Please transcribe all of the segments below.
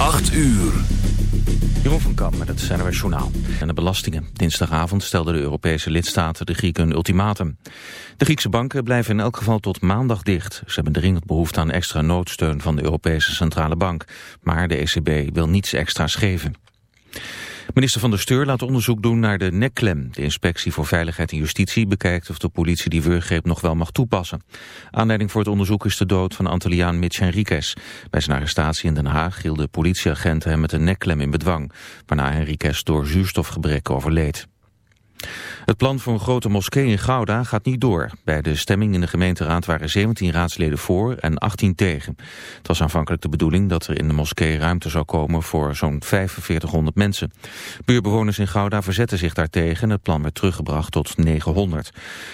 8 uur. Jeroen van Kam met het CNRW Journaal. En de belastingen. Dinsdagavond stelden de Europese lidstaten de Grieken een ultimatum. De Griekse banken blijven in elk geval tot maandag dicht. Ze hebben dringend behoefte aan extra noodsteun van de Europese Centrale Bank. Maar de ECB wil niets extra's geven. Minister van der Steur laat onderzoek doen naar de nekklem. De inspectie voor Veiligheid en Justitie bekijkt of de politie die wurggreep nog wel mag toepassen. Aanleiding voor het onderzoek is de dood van Antoliaan Mitch Henriquez. Bij zijn arrestatie in Den Haag hielden politieagenten hem met een nekklem in bedwang, waarna Henriquez door zuurstofgebrek overleed. Het plan voor een grote moskee in Gouda gaat niet door. Bij de stemming in de gemeenteraad waren 17 raadsleden voor en 18 tegen. Het was aanvankelijk de bedoeling dat er in de moskee ruimte zou komen voor zo'n 4500 mensen. Buurbewoners in Gouda verzetten zich daartegen en het plan werd teruggebracht tot 900.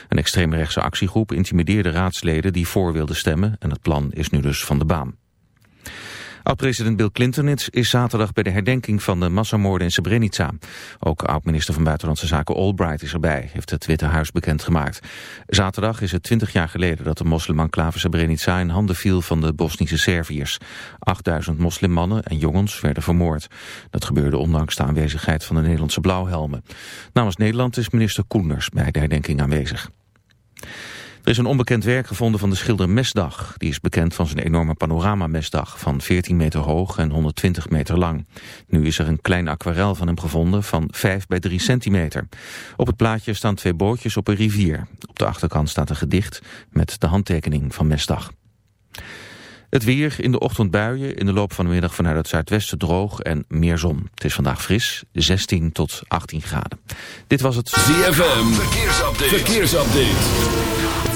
Een extreemrechtse actiegroep intimideerde raadsleden die voor wilden stemmen en het plan is nu dus van de baan. Oud-president Bill Clinton is zaterdag bij de herdenking van de massamoorden in Srebrenica. Ook oud-minister van Buitenlandse Zaken Albright is erbij, heeft het Witte Huis bekendgemaakt. Zaterdag is het twintig jaar geleden dat de moslimenclave Srebrenica in handen viel van de Bosnische Serviërs. 8000 moslimmannen en jongens werden vermoord. Dat gebeurde ondanks de aanwezigheid van de Nederlandse blauwhelmen. Namens Nederland is minister Koenders bij de herdenking aanwezig. Er is een onbekend werk gevonden van de schilder Mesdag. Die is bekend van zijn enorme panoramamesdag van 14 meter hoog en 120 meter lang. Nu is er een klein aquarel van hem gevonden van 5 bij 3 centimeter. Op het plaatje staan twee bootjes op een rivier. Op de achterkant staat een gedicht met de handtekening van Mesdag. Het weer, in de ochtend buien, in de loop van de middag vanuit het zuidwesten droog en meer zon. Het is vandaag fris, 16 tot 18 graden. Dit was het ZFM, verkeersupdate. verkeersupdate.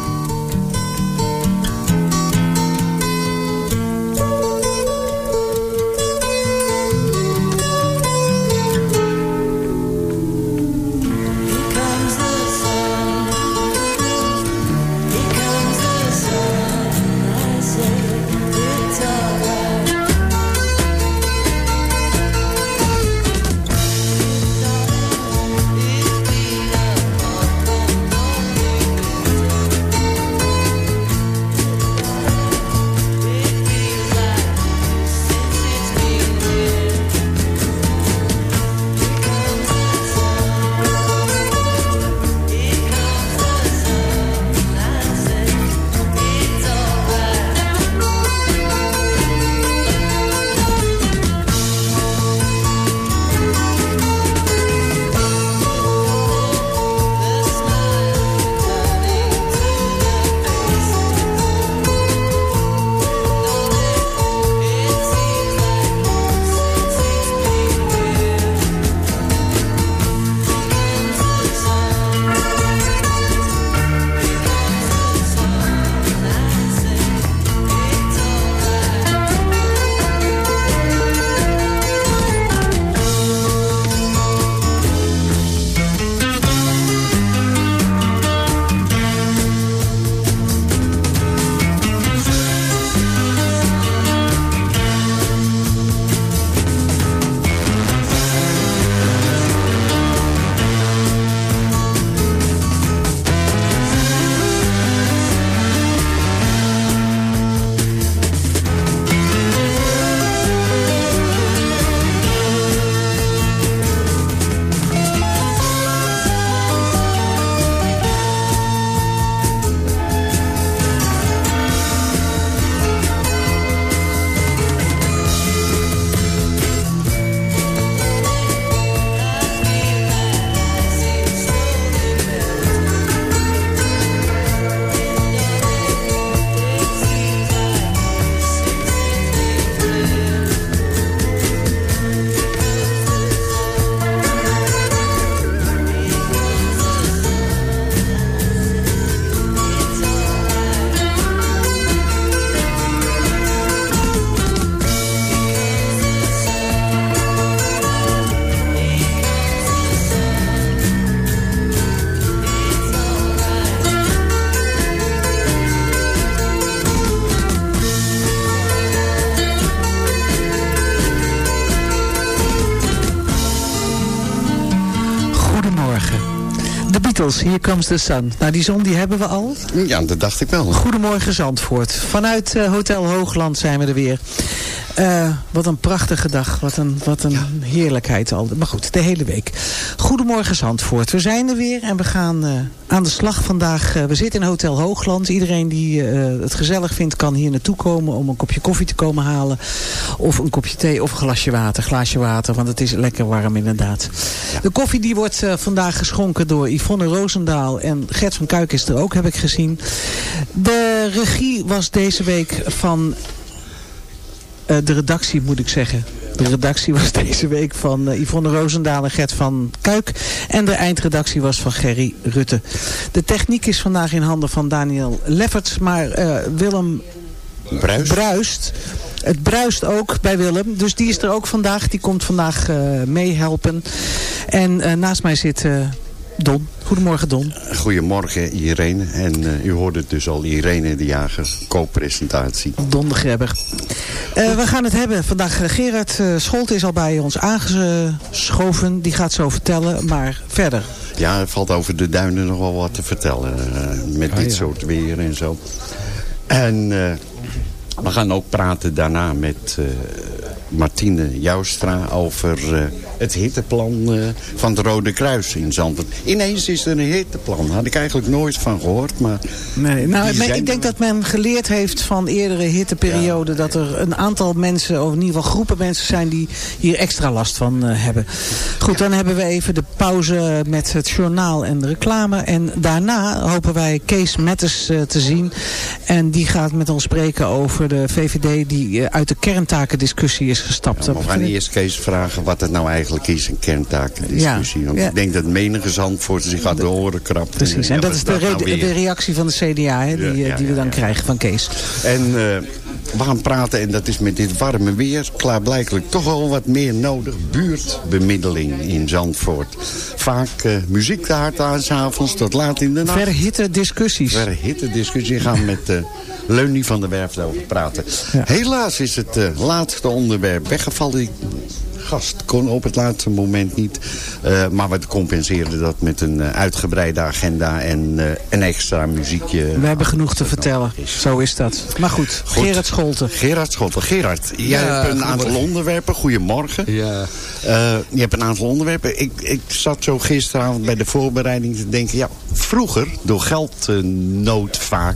Beatles, Here Comes the Sun. Nou, die zon die hebben we al. Ja, dat dacht ik wel. Goedemorgen Zandvoort. Vanuit eh, Hotel Hoogland zijn we er weer. Eh, wat een prachtige dag. Wat een, wat een heerlijkheid al. Maar goed, de hele week. Goedemorgen Zandvoort. We zijn er weer en we gaan eh, aan de slag vandaag. Eh, we zitten in Hotel Hoogland. Iedereen die eh, het gezellig vindt kan hier naartoe komen om een kopje koffie te komen halen. Of een kopje thee of een glasje water. Glaasje water, want het is lekker warm inderdaad. De koffie die wordt vandaag geschonken door Yvonne Roosendaal. En Gert van Kuik is er ook, heb ik gezien. De regie was deze week van de redactie moet ik zeggen. De redactie was deze week van eh, Yvonne Roosendaal en Gert van Kuik. En de eindredactie was van Gerry Rutte. De techniek is vandaag in handen van Daniel Lefferts. Maar eh, Willem Bruist. bruist. Het bruist ook bij Willem. Dus die is er ook vandaag. Die komt vandaag eh, meehelpen. En naast mij zit Don. Goedemorgen Don. Goedemorgen Irene. En eh, u hoorde het dus al, Irene de Jager, co-presentatie. Don de Grebber. Eh, we gaan het hebben. Vandaag eh, Gerard uh, Scholt is al bij ons aangeschoven. Die gaat zo vertellen. Maar verder. Ja, er valt over de duinen nog wel wat te vertellen. eh, met dit soort weer en zo. En eh, we gaan ook praten daarna met eh, Martine Joustra over eh, het hitteplan eh, van het Rode Kruis in Zandvoort. Ineens is er een hitteplan. Had ik eigenlijk nooit van gehoord. Maar Nee, nou, ik denk dat men geleerd heeft van eerdere hitteperioden... dat er een aantal mensen, of in ieder geval groepen mensen zijn... die hier extra last van eh, hebben. Goed, dan hebben we even de pauze met het journaal en de reclame. En daarna hopen wij Kees Metters eh, te zien. En die gaat met ons spreken over de VVD... die uit de kerntakendiscussie is gestapt. Ja, we gaan eerst Kees vragen wat het nou eigenlijk is, een kerntakendiscussie. Want ja. ik denk dat menige Zandvoort zich aan de oren krapt. Precies, en dat is de, re- weer? de reactie van de CDA hè, die, Ja, die we dan krijgen van Kees. En eh, we gaan praten, en dat is met dit warme weer... klaarblijkelijk toch wel wat meer nodig. Buurtbemiddeling in Zandvoort. Vaak eh, muziek te hard aan, 's avonds tot laat in de nacht. Verhitte discussies. Verhitte discussie. Gaan met uh, Leunie van der Werf over praten. Helaas is het laatste onderwerp weggevallen. Gast kon op het laatste moment niet. Eh, maar we compenseerden dat met een eh, uitgebreide agenda en eh, een extra muziekje. We hebben genoeg te vertellen. Zo is dat. Maar goed, Goed. Gerard Scholten. Gerard Schotten. Gerard, jij Ja, hebt een aantal onderwerpen. Goedemorgen. Ja. Eh, je hebt een aantal onderwerpen. Ik, ik zat zo gisteravond bij de voorbereiding te denken... ja, vroeger, door geldnood vaak...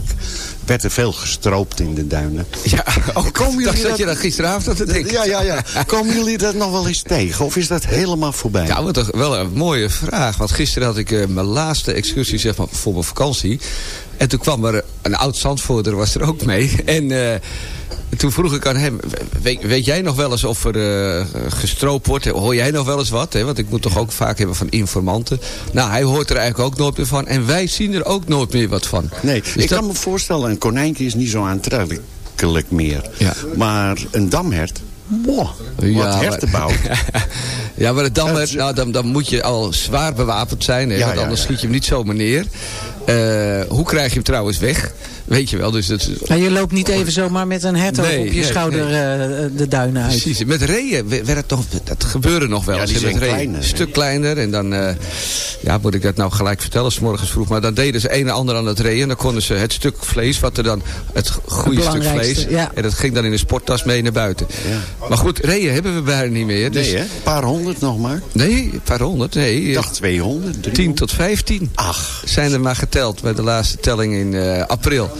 werd er veel gestroopt in de duinen. Ja, ook Komen dacht jullie dat dat- je dat gisteravond aan te denken. Ja, ja, ja. Komen jullie dat nog wel eens tegen? Of is dat helemaal voorbij? Ja, maar toch wel een mooie vraag. Want gisteren had ik eh, mijn laatste excursie zeg maar, voor mijn vakantie. En toen kwam er een oud zandvoerder was er ook mee. En eh, toen vroeg ik aan hem... Weet, weet jij nog wel eens of er eh, gestroopt wordt? Hoor jij nog wel eens wat? Hè? Want ik moet toch ook vaak hebben van informanten. Nou, hij hoort er eigenlijk ook nooit meer van. En wij zien er ook nooit meer wat van. Nee, Dus ik dat- kan me voorstellen, een konijntje is niet zo aantrekkelijk meer. Ja. Maar een damhert, wow, wat maar- hertenbouw. ja, maar dan, is- nou, dan, dan moet je al zwaar bewapend zijn. Hè, Ja, want ja, anders ja. schiet je hem niet zomaar neer. Eh, hoe krijg je hem trouwens weg? Weet je wel, dus dat is... Nou, je loopt niet even zomaar met een hertog Nee, op je nee, schouder eh, de duinen uit. Precies. Met reeën werd het toch, dat gebeurde nog wel Ja, die zijn kleiner, Een stuk kleiner. En dan, eh, ja, moet ik dat nou gelijk vertellen, s morgens vroeg. Maar dan deden ze een en ander aan het reeën. En dan konden ze het stuk vlees, wat er dan, het goede stuk vlees. ja. En dat ging dan in een sporttas mee naar buiten. Maar goed, reeën hebben we bijna niet meer. Dus, Nee, hè? Een paar honderd nog maar. Nee, een paar honderd. Nee, Ik dacht 200, 10 300. tot 15 Ach, zijn er maar geteld bij de laatste telling in eh, april.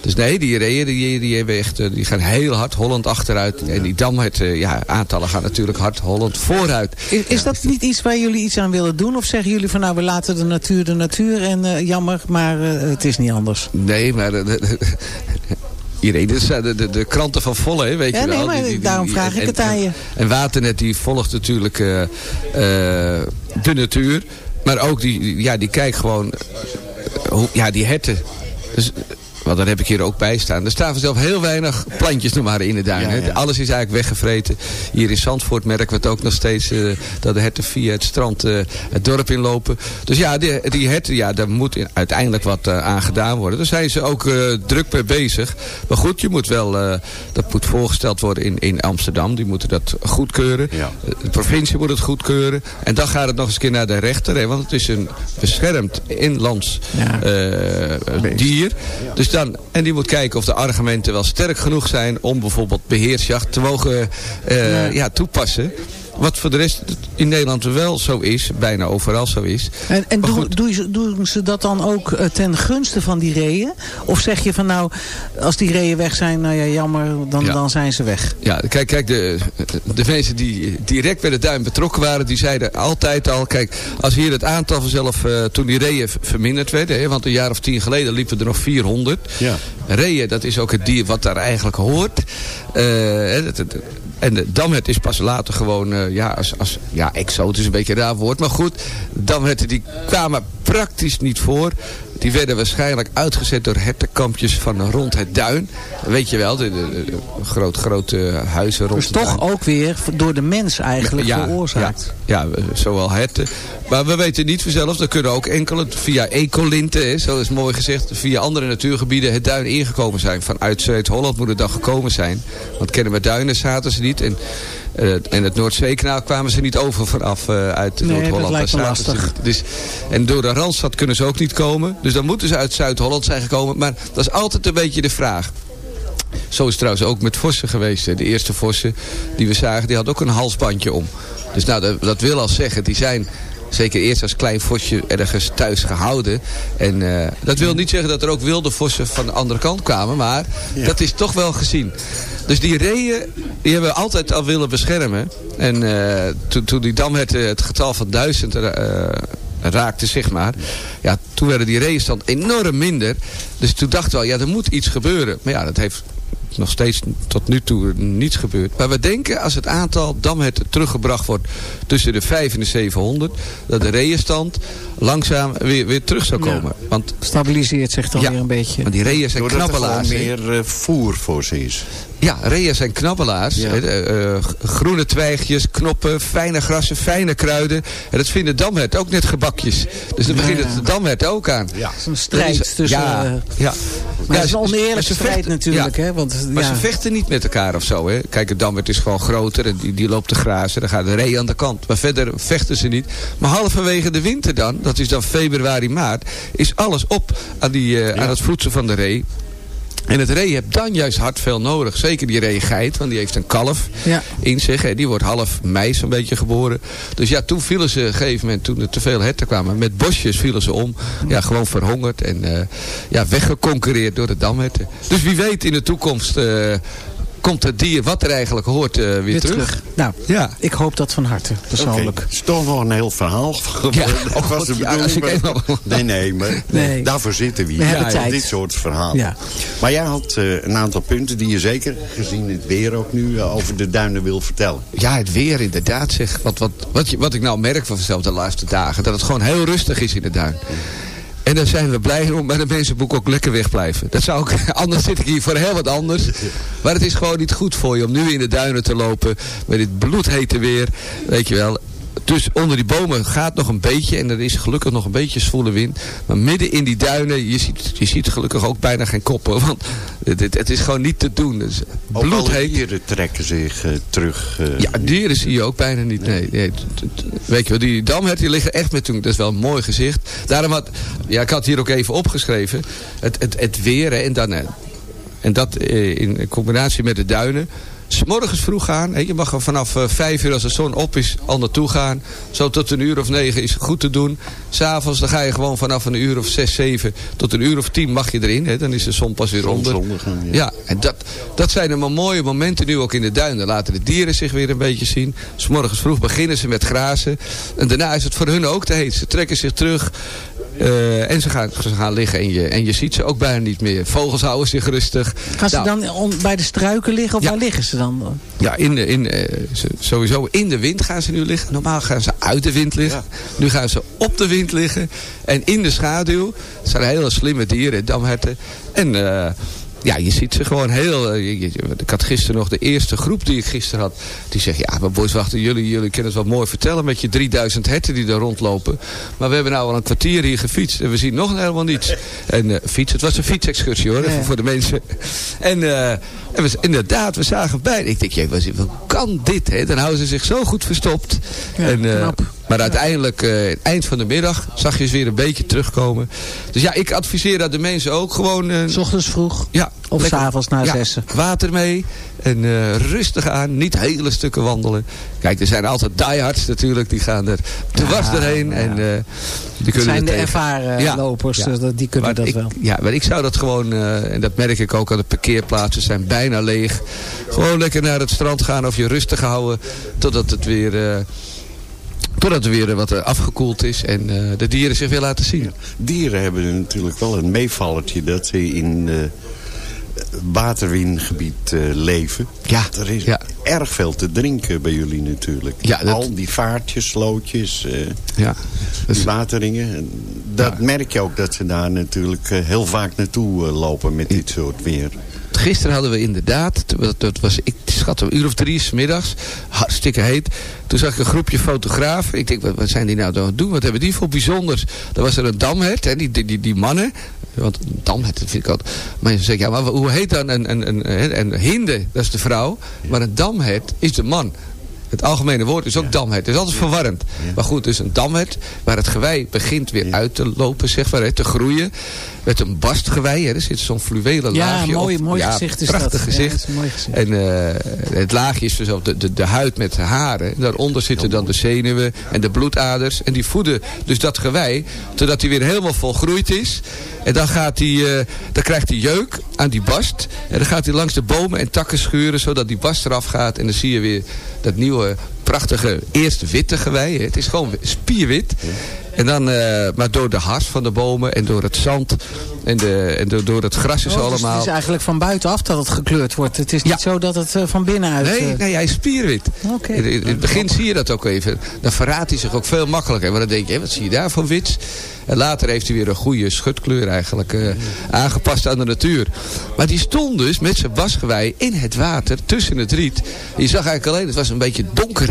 Dus nee, die reeën die, die, hebben echt, eh, die gaan heel hard Holland achteruit. En die damhet, eh, ja, aantallen gaan natuurlijk hard Holland vooruit. Is, is dat niet iets waar jullie iets aan willen doen? Of zeggen jullie van nou, we laten de natuur de natuur en jammer, maar het is niet anders? Nee, maar... de- Iedereen, de, de, de kranten van Volle, weet Ja, je nee, wel. maar daarom vraag ik het aan je. En Waternet die volgt natuurlijk de natuur. Maar ook die, ja, die kijkt gewoon... ja, die herten. Dus, want daar heb ik hier ook bij staan. Er staan vanzelf heel weinig plantjes nog maar in de. Ja, ja. Alles is eigenlijk weggevreten. Hier in Zandvoort merken we het ook nog steeds... eh, dat de herten via het strand eh, het dorp inlopen. Dus ja, die, die herten, ja, daar moet in- uiteindelijk wat eh, aan gedaan worden. Daar zijn ze ook druk mee bezig. Maar goed, je moet wel... dat moet voorgesteld worden in, in Amsterdam. Die moeten dat goedkeuren. Ja. De provincie moet het goedkeuren. En dan gaat het nog eens een keer naar de rechter. Hè, want het is een beschermd inlands dier. Dus dan, en die moet kijken of de argumenten wel sterk genoeg zijn... om bijvoorbeeld beheersjacht te mogen eh, ja. toepassen. Wat voor de rest in Nederland wel zo is. Bijna overal zo is. En, en doen, doen, ze, doen ze dat dan ook eh, ten gunste van die reeën? Of zeg je van nou, als die reeën weg zijn, nou ja, jammer, dan, Ja. dan zijn ze weg. Ja, kijk, kijk de, de mensen die direct bij de duin betrokken waren, die zeiden altijd al, kijk, als hier het aantal vanzelf, eh, toen die reeën verminderd werden, hè, want een jaar of tien geleden liepen er nog 400. Ja. Reeën, dat is ook het dier wat daar eigenlijk hoort. Eh, hè, dat- dat- en de damhert is pas later gewoon, eh, ja, als, als, ja, exotisch een beetje een raar woord. Maar goed, damherten die kwamen praktisch niet voor. Die werden waarschijnlijk uitgezet door hertenkampjes van rond het duin. Weet je wel, de, de, de groot, grote huizen rond Dus het duin. toch ook weer door de mens eigenlijk veroorzaakt. Ja, ja, zowel herten. Maar we weten niet vanzelf, er kunnen ook enkele via ecolinten, hè, zo is mooi gezegd, via andere natuurgebieden het duin ingekomen zijn. Vanuit Zuid-Holland moet het dan gekomen zijn. Want kennen we duinen zaten ze niet. En, en het Noordzeekanaal kwamen ze niet over vanaf eh, uit Nee, Noord-Holland. lastig. Dus, en door de Randstad kunnen ze ook niet komen. Dus dan moeten ze uit Zuid-Holland zijn gekomen. Maar dat is altijd een beetje de vraag. Zo is het trouwens ook met vossen geweest. De eerste vossen die we zagen, die had ook een halsbandje om. Dus nou, dat, dat wil al zeggen, die zijn zeker eerst als klein vosje ergens thuis gehouden. En eh, dat wil niet zeggen dat er ook wilde vossen van de andere kant kwamen. Maar dat is toch wel gezien. Dus die reeën, die hebben we altijd al willen beschermen. En eh, toen, toen die damherten het getal van duizend eh, raakte, zeg maar. Ja, toen werden die reeënstand enorm minder. Dus toen dachten we al, ja, er moet iets gebeuren. Maar ja, dat heeft nog steeds tot nu toe niets gebeurd. Maar we denken als het aantal damherten teruggebracht wordt tussen de 5 en de 700... dat de reeënstand langzaam weer, weer terug zou komen. Want, Stabiliseert zich dan Ja. weer een beetje. want die reeën zijn Doordat er gewoon knabbelaars. hè. meer eh, voer voor ze is. Ja, reeën zijn knabbelaars. Ja. hè, eh, groene twijgjes, knoppen, fijne grassen, fijne kruiden. En dat vinden damherten ook net gebakjes. Dus dan Ja, begint ja. het de damherten ook aan. Ja. Het is een strijd is- tussen... Ja, eh, ja. maar Ja, het is een oneerlijke strijd vechten- natuurlijk. ja. Hè? Want, Maar ja. ze vechten niet met elkaar of zo. Hè? Kijk, het damwert is gewoon groter en die, die loopt te grazen. Dan gaat de ree aan de kant. Maar verder vechten ze niet. Maar halverwege de winter dan, dat is dan februari, maart... is alles op aan, die, eh, aan het voedsel van de ree. En het ree heeft dan juist hard veel nodig. Zeker die reegeit, want die heeft een kalf Ja. in zich. Hè. Die wordt half mei zo'n beetje geboren. Dus ja, toen vielen ze op een gegeven moment, toen er te veel herten kwamen, met bosjes vielen ze om. Ja, gewoon verhongerd en eh, ja, weggeconcureerd door de damherten. Dus wie weet in de toekomst eh, komt het dier wat er eigenlijk hoort eh, weer, weer terug. terug. Nou, Ja. ik hoop dat van harte, persoonlijk. Oké, Het is toch nog een heel verhaal geworden. Ja. Oh, was God, de ja, als ik bedoeling. eenmaal- Nee, nee, maar Nee. daarvoor zitten we hier. We hebben Voor tijd. dit soort verhalen. Ja. Maar jij had eh, een aantal punten die je zeker, gezien het weer ook nu, eh, over de duinen wil vertellen. Ja, het weer inderdaad zeg. Wat, wat, wat, je, wat ik nou merk van mezelf de laatste dagen. Dat het gewoon heel rustig is in de duin. En daar zijn we blij om. Maar de mensen moeten ook lekker wegblijven. Dat zou ik, anders zit ik hier voor heel wat anders. Maar het is gewoon niet goed voor je om nu in de duinen te lopen. Met dit bloedhete weer. Weet je wel. Dus onder die bomen gaat nog een beetje. En er is gelukkig nog een beetje zwoele wind. Maar midden in die duinen. Je ziet, je ziet gelukkig ook bijna geen koppen. Want het, het, is gewoon niet te doen. Dus bloedheet. dieren trekken zich eh, terug. eh, Ja, dieren zie je ook bijna niet. Nee, nee. Weet je wel, die damherten die liggen echt met toen. Dat is wel een mooi gezicht. Daarom had, ja, ik had hier ook even opgeschreven. Het, het, het weer hè, en dan, eh, en dat eh, in combinatie met de duinen. 's morgens vroeg gaan. Je mag er vanaf eh, vijf uur als de zon op is al naartoe gaan. Zo tot een uur of negen is goed te doen. S'avonds dan ga je gewoon vanaf een uur of zes, zeven tot een uur of tien mag je erin. Hè, dan is de zon pas weer onder. Ja, en dat, dat zijn er maar mooie momenten nu ook in de duinen. Laten de dieren zich weer een beetje zien. S morgens vroeg beginnen ze met grazen. En daarna is het voor hun ook te heet. Ze trekken zich terug. Eh, en ze gaan, ze gaan liggen en je, en je ziet ze ook bijna niet meer. Vogels houden zich rustig. Gaan ze Nou, dan on- bij de struiken liggen of Ja. waar liggen ze dan? Ja, in de, in, eh, sowieso in de wind gaan ze nu liggen. Normaal gaan ze uit de wind liggen. Nu gaan ze op de wind liggen. En in de schaduw. Het zijn hele slimme dieren, damherten. En eh, ja, je ziet ze gewoon heel... eh, je- je- ik had gisteren nog de eerste groep die ik gisteren had. Die zegt, ja, maar boys, wachten, jullie, jullie kunnen het wel mooi vertellen... met je 3000 herten die daar rondlopen. Maar we hebben nou al een kwartier hier gefietst. En we zien nog helemaal niets. En eh fiets, het was een fietsexcursie hoor, even voor de mensen. En, eh, en we, inderdaad, we zagen bij. Ik denk, wat, wat kan dit? Hè? Dan houden ze zich zo goed verstopt. En, eh, knap. Maar uiteindelijk, eh, eind van de middag, zag je ze weer een beetje terugkomen. Dus ja, ik adviseer dat de mensen ook gewoon... eh, S ochtends vroeg ja, of s'avonds na ja, zessen? water mee. En eh, rustig aan, niet hele stukken wandelen. Kijk, er zijn altijd diehards natuurlijk, die gaan er dwars Ja, doorheen. ja. En, die Het kunnen zijn de tegen. ervaren lopers, dus die kunnen Maar dat ik, wel. Ja, maar ik zou dat gewoon, en dat merk ik ook aan de parkeerplaatsen, zijn bijna leeg. Gewoon lekker naar het strand gaan of je rustig houden totdat het weer... Totdat er weer wat eh, afgekoeld is en eh, de dieren zich weer laten zien. Dieren hebben natuurlijk wel een meevallertje dat ze in eh waterwingebied leven. Ja, Er is ja. erg veel te drinken bij jullie natuurlijk. Ja, dat- Al die vaartjes, slootjes, eh, Ja. wateringen. En Dat merk je ook dat ze daar natuurlijk heel vaak naartoe lopen met dit soort weer. Gisteren hadden we inderdaad, dat, was, ik schat een uur of drie 's middags, hartstikke heet. Toen zag ik een groepje fotografen. Ik denk, wat, zijn die nou aan het doen? Wat hebben die voor bijzonders? Dan was er een damhert, hè, die, die, die, mannen. Want een damhert, dat vind ik altijd... Je zegt, ja, maar hoe heet dan een, een, een, een, een hinde? Dat is de vrouw. Maar een damhert is de man. Het algemene woord is ook damhert. Het is altijd verwarrend. Maar goed, dus een damhert waar het gewei begint weer uit te lopen, zeg maar, hè, te groeien. Met een bastgewei, hè, er zit zo'n fluwelen Ja, laagje mooi, op. mooi Ja, gezicht is prachtig dat. Ja, gezicht. dat is een mooi gezicht. En eh, het laagje is dus de, de, de huid met haren. Daaronder zitten dan de zenuwen en de bloedaders. En die voeden dus dat gewei, totdat hij weer helemaal volgroeid is. En dan, gaat hij, eh, dan krijgt hij jeuk aan die bast. En dan gaat hij langs de bomen en takken schuren, zodat die bast eraf gaat. En dan zie je weer dat nieuwe, due. Prachtige, eerst witte gewei. hè. Het is gewoon spierwit. En dan, eh, maar door de hars van de bomen en door het zand en, de, en door, door het gras is Oh, dus allemaal... het is eigenlijk van buitenaf dat het gekleurd wordt. Het is niet Ja. zo dat het eh, van binnenuit... Nee, eh, nee, hij is spierwit. Oké. In, in het begin zie je dat ook even. Dan verraadt hij zich ook veel makkelijker. Want dan denk je, hé, wat zie je daar voor wits? En later heeft hij weer een goede schutkleur eigenlijk eh, aangepast aan de natuur. Maar die stond dus met zijn wasgewei in het water tussen het riet. Je zag eigenlijk alleen, het was een beetje donker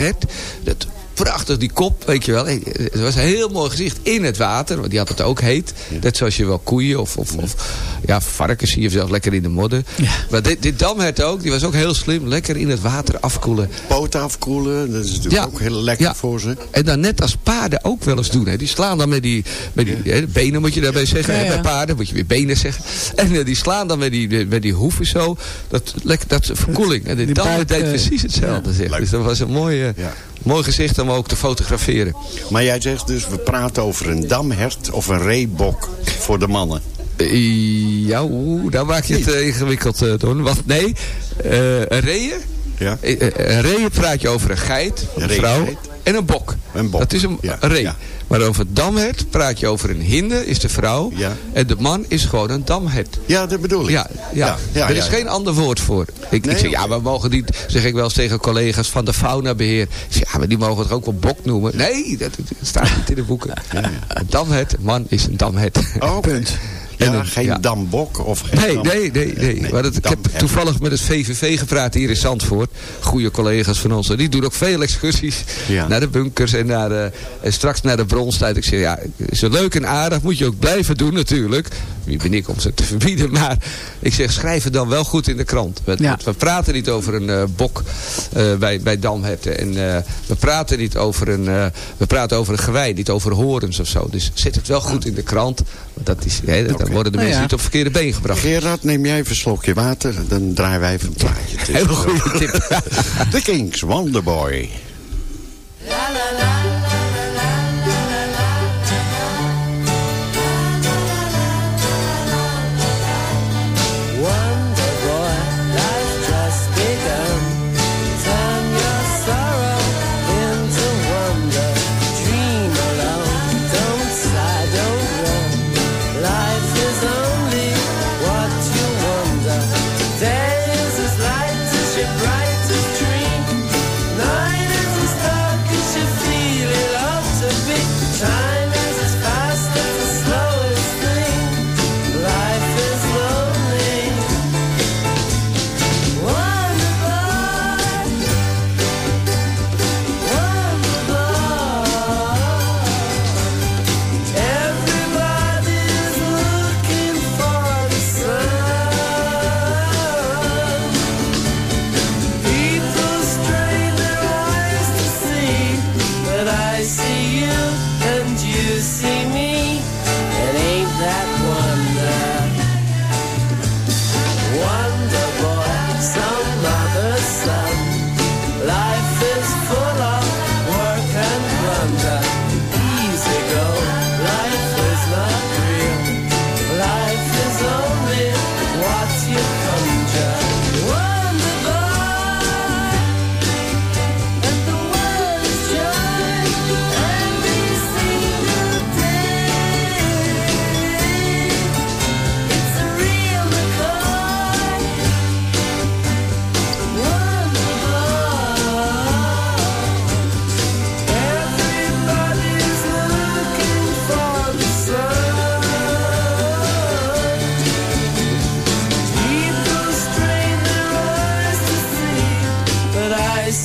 Dat prachtig die kop, weet je wel. Het was een heel mooi gezicht in het water. Want die had het ook heet. Net zoals je wel koeien of, of, of ja, varkens zie je zelf lekker in de modder. Maar dit, dit damhert ook, die was ook heel slim. Lekker in het water afkoelen. Poot afkoelen, dat is natuurlijk Ja. ook heel lekker Ja. voor ze. En dan net als paarden ook wel eens doen. Hè. Die slaan dan met die, met die hè, benen moet je daarbij zeggen. Ja, hè. ja. Bij paarden moet je weer benen zeggen. En eh, die slaan dan met die, met die hoeven zo. Dat, lekker, dat is verkoeling. En de Die damhert deed eh, precies hetzelfde. zeg. Dus dat was een mooi, Ja. Mooi gezicht om ook te fotograferen. Maar jij zegt dus, we praten over een damhert of een reebok voor de mannen. Eh, Ja, daar maak je het eh, ingewikkeld, eh, Don. Want nee, eh, een reeën... Ja? Eh, eh, Een reeën praat je over een geit, een vrouw en een bok. Een bok, Dat is een, ja, ree. ja. Maar over het damhert praat je over een hinde, is de vrouw. Ja. En de man is gewoon een damhert. Ja, dat bedoel ik. Ja, ja. ja, er is ja. geen ander woord voor. Ik, Nee, ik zeg, ja, we mogen niet, zeg ik wel eens tegen collega's van de faunabeheer. Ik zeg, ja, maar die mogen het ook wel bok noemen. Nee, dat, dat staat niet in de boeken. Een damhert, man is een damhert. Oh, Punt. Ja, En een- geen ja. dambok of geen Nee, dam- nee, nee, nee. Nee, maar dat, ik heb toevallig met het VVV gepraat hier in Zandvoort. Goede collega's van ons. En die doen ook veel excursies Ja. naar de bunkers en, naar de, en straks naar de bronstijd. Ik zeg, ja, is het leuk en aardig. Moet je ook blijven doen natuurlijk. Wie ben ik om ze te verbieden. Maar ik zeg, schrijf het dan wel goed in de krant. We, Ja. we praten niet over een eh, bok eh, bij, bij damherten. En eh, we praten niet over een, eh, we praten over een gewei, niet over horens of zo. Dus zet het wel goed in de krant. Dat is, hè, dan worden de Nou mensen ja. niet op verkeerde been gebracht. Gerard, neem jij even een slokje water. Dan draaien wij even een plaatje. Hele goede tip. The Kings, Wonderboy. Wonder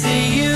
see you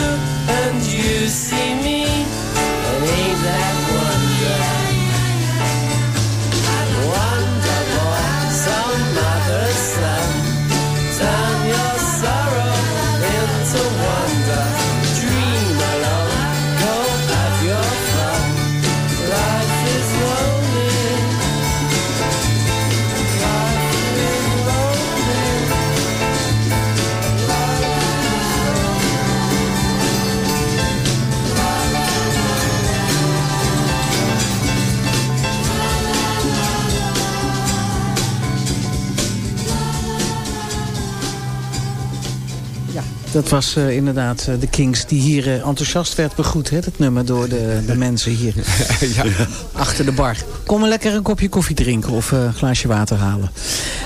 dat was eh, inderdaad eh, de Kings die hier eh, enthousiast werd begroet, hè, dat nummer, door de, de mensen hier ja. achter de bar. Kom maar lekker een kopje koffie drinken of een glaasje water halen.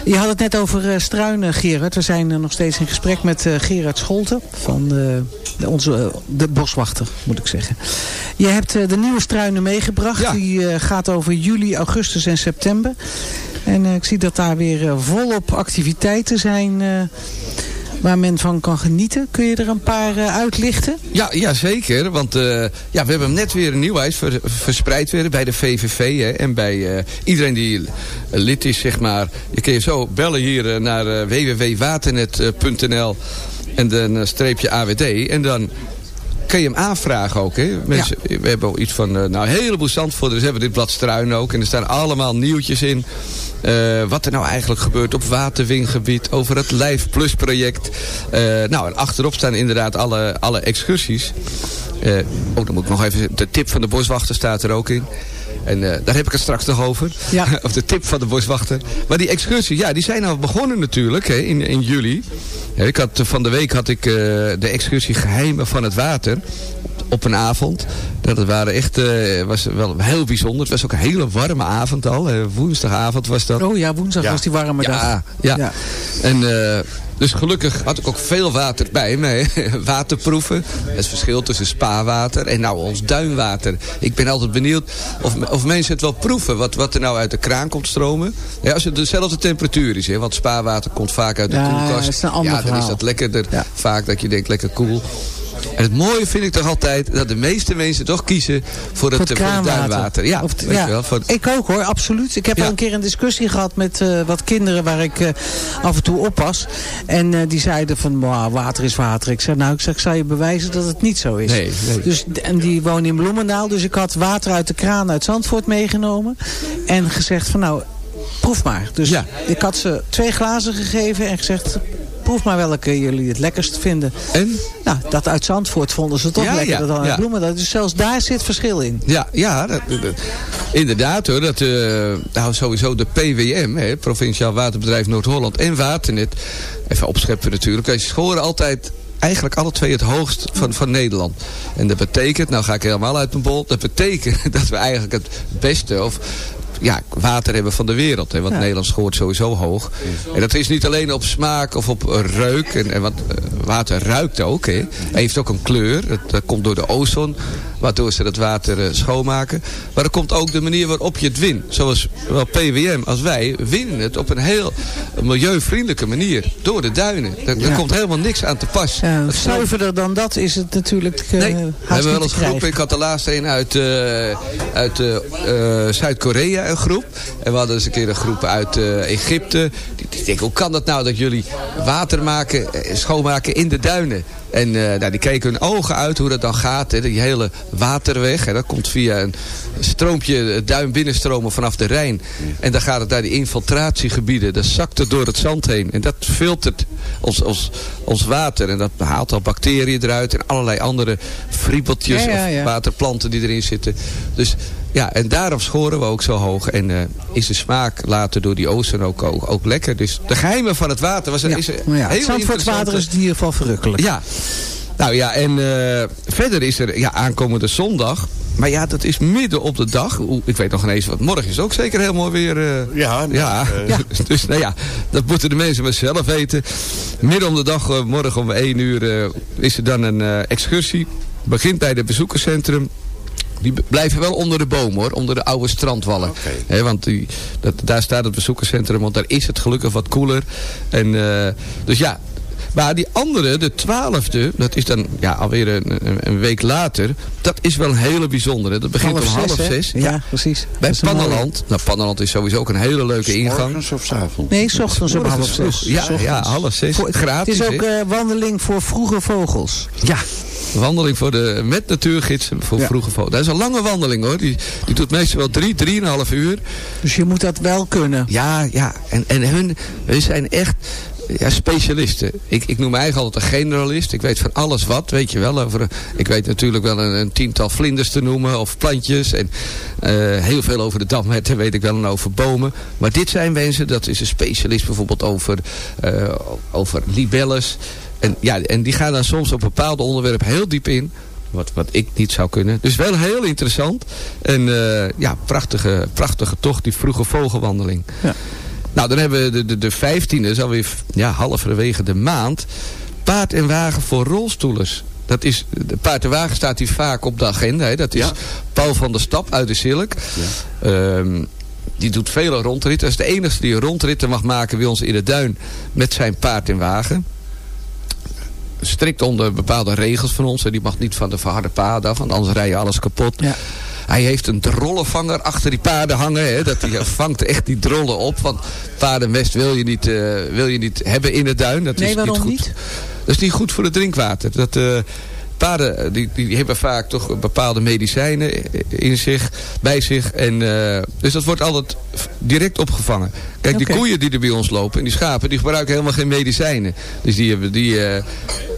Je had het net over struinen, Gerard. We zijn nog steeds in gesprek met Gerard Scholten, van de, onze, de boswachter, moet ik zeggen. Je hebt de nieuwe struinen meegebracht. Ja. Die gaat over juli, augustus en september. En ik zie dat daar weer volop activiteiten zijn... waar men van kan genieten. Kun je er een paar eh, uitlichten? Ja, ja, zeker. Want eh, ja, we hebben hem net weer een nieuwheid ver- verspreid weer bij de VVV. Hè, en bij eh, iedereen die lid is, zeg maar. Je kun je zo bellen hier naar www.waternet.nl en dan streepje AWD. En dan kun je hem aanvragen ook. Hè? Mensen, We hebben al iets van, nou, een heleboel zandvoerders hebben dit blad struin ook. En er staan allemaal nieuwtjes in. Eh, wat er nou eigenlijk gebeurt op waterwingebied. Over het Life Plus project. Eh, nou, en achterop staan inderdaad alle, alle excursies. Eh, oh, dan moet ik nog even... De tip van de boswachter staat er ook in. En daar heb ik het straks nog over. Ja. of de tip van de boswachter. Maar die excursies, ja, die zijn al begonnen natuurlijk hè, in, in juli. Ik had, van de week had ik eh, de excursie Geheimen van het Water. Op een avond. Dat waren echt, eh, was wel heel bijzonder. Het was ook een hele warme avond al. eh, woensdagavond was dat. Oh ja, woensdag Ja. was die warme dag. Ja, ja. Ja. En dus gelukkig had ik ook veel water bij me. Waterproeven. Het verschil tussen spaarwater en nou ons duinwater. Ik ben altijd benieuwd of, of mensen het wel proeven. Wat, wat er nou uit de kraan komt stromen. Ja, als het dezelfde temperatuur is. Hè, want spaarwater komt vaak uit de Ja, koelkast. dat is een ander ja, dan is dat lekkerder. Vaak dat je denkt lekker koel. En het mooie vind ik toch altijd dat de meeste mensen toch kiezen voor het, Voor het duinwater. Ja, Of weet ja. je wel, voor- Ik ook hoor, absoluut. Ik heb Ja. al een keer een discussie gehad met eh, wat kinderen waar ik eh, af en toe oppas. En eh, die zeiden van, "Mwah, water is water. Ik zei, nou, ik, zeg, ik je bewijzen dat het niet zo is. Nee, nee. Dus, en die wonen in Bloemendaal. Dus ik had water uit de kraan uit Zandvoort meegenomen. En gezegd van, nou, proef maar. Dus Ja. ik had ze twee glazen gegeven en gezegd... Proef maar welke jullie het lekkerst vinden. En? Nou, dat uit Zandvoort vonden ze toch Ja, lekkerder ja, dan uit. Bloemendaal. Dus zelfs daar zit verschil in. Ja, ja dat, dat- inderdaad hoor. Dat, nou, sowieso de PWM, hè, Provinciaal Waterbedrijf Noord-Holland en Waternet. Even opscheppen natuurlijk. Zij scoren altijd eigenlijk alle twee het hoogst van, van Nederland. En dat betekent, nou ga ik helemaal uit mijn bol. Dat betekent dat we eigenlijk het beste of ja, water hebben van de wereld. Hè, want Ja. Nederland scoort sowieso hoog. En dat is niet alleen op smaak of op reuk. En, en wat, eh, water ruikt ook. Hè. Heeft ook een kleur. Dat, dat komt door de ozon. Waardoor ze het water eh, schoonmaken. Maar er komt ook de manier waarop je het wint. Zoals wel PWM als wij winnen het op een heel milieuvriendelijke manier. Door de duinen. Er, Ja. komt helemaal niks aan te pas. Ja, Dat zuiverder dan dat is het natuurlijk eh Nee, we hebben wel eens groepen. krijgen. Ik had de laatste een uit, eh, uit eh, Zuid-Korea, een groep. En we hadden eens een keer een groep uit Egypte. Ik denk, hoe kan dat nou dat jullie water maken, eh, schoonmaken in de duinen? En eh, nou, die keken hun ogen uit hoe dat dan gaat. Hè, die hele waterweg. En dat komt via een stroompje eh, duin binnenstromen vanaf de Rijn. En dan gaat het naar die infiltratiegebieden. Dat zakt het door het zand heen. En dat filtert ons, ons, ons water. En dat haalt al bacteriën eruit. En allerlei andere friebeltjes Ja, ja, ja. of waterplanten die erin zitten. Dus ja, en daarom schoren we ook zo hoog. En eh, is de smaak later door die oceaan ook, ook, ook lekker. Dus de geheimen van het water was, Ja, is een maar ja, heel het Zandvoortswater is in ieder geval verrukkelijk. ja. Nou ja, en eh, verder is er ja, aankomende zondag. Maar ja, dat is midden op de dag. Ik weet nog ineens wat. Morgen is ook zeker heel mooi weer. eh, Ja, nou, ja. eh, dus nou ja, dat moeten de mensen maar zelf weten. Midden om de dag, eh, morgen om 1 uur, eh, is er dan een eh, excursie. Begint bij het bezoekerscentrum. Die blijven wel onder de boom hoor, onder de oude strandwallen. Hè, want die, dat, daar staat het bezoekerscentrum, want daar is het gelukkig wat koeler. En, eh, dus ja, maar die andere, de twaalfde, dat is dan ja, alweer een, een, week later. Dat is wel een hele bijzondere. Dat begint om half zes. Ja, precies. Bij Pannenland. Nou, Pannenland is sowieso ook een hele leuke ingang. Morgens of 's avonds? Nee, s ochtends om half zes. Ja, S ochtends. ja, half zes. Voor- Gratis, Het is ook eh, wandeling voor vroege vogels. Ja, wandeling voor de, met natuurgids voor Ja. vroege vogels. Dat is een lange wandeling hoor. Die, die doet meestal wel drie, drieënhalf uur. Dus je moet dat wel kunnen. Ja, ja. En, en hun, hun zijn echt ja, specialisten. Ik, ik noem me eigenlijk altijd een generalist. Ik weet van alles wat, weet je wel. Over, ik weet natuurlijk wel een, een tiental vlinders te noemen of plantjes. En eh, heel veel over de damherten weet ik wel en over bomen. Maar dit zijn mensen, dat is een specialist bijvoorbeeld over, eh, over libelles. En, ja, en die gaan dan soms op bepaalde onderwerpen heel diep in. Wat, wat ik niet zou kunnen. Dus wel heel interessant. En eh, ja, prachtige, prachtige tocht, die vroege vogelwandeling. Ja. Nou, dan hebben we de, de, de 15e, is alweer ja, halverwege de maand. Paard en wagen voor rolstoelers. Dat is, de paard en wagen staat hier vaak op de agenda. Hè. Dat is Ja. Paul van der Stap uit de Zilk. Ehm, die doet vele rondritten. Dat is de enige die rondritten mag maken bij ons in de duin met zijn paard en wagen. Strikt onder bepaalde regels van ons. hè. Die mag niet van de verharde paden af, want anders rij je alles kapot. Ja. Hij heeft een drollenvanger achter die paarden hangen. Hè, dat hij vangt echt die drollen op. Want paardenmest wil je niet, eh, wil je niet hebben in de duin. Dat Nee, is waarom niet goed. niet? Dat is niet goed voor het drinkwater. Dat, eh, paarden eh, die, die hebben vaak toch bepaalde medicijnen in zich, bij zich. En, eh, dus dat wordt altijd direct opgevangen. Kijk, die koeien die er bij ons lopen en die schapen, die gebruiken helemaal geen medicijnen. Dus die hebben die, eh,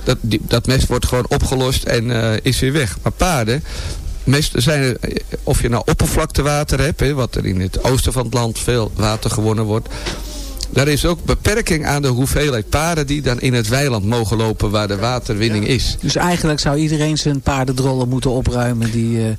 dat, die, dat mest wordt gewoon opgelost en eh, is weer weg. Maar paarden, meestal zijn er, eh, of je nou oppervlaktewater hebt, hè, wat er in het oosten van het land veel water gewonnen wordt. Daar is ook beperking aan de hoeveelheid paarden die dan in het weiland mogen lopen waar de waterwinning is. Dus eigenlijk zou iedereen zijn paardendrollen moeten opruimen. Die, eh,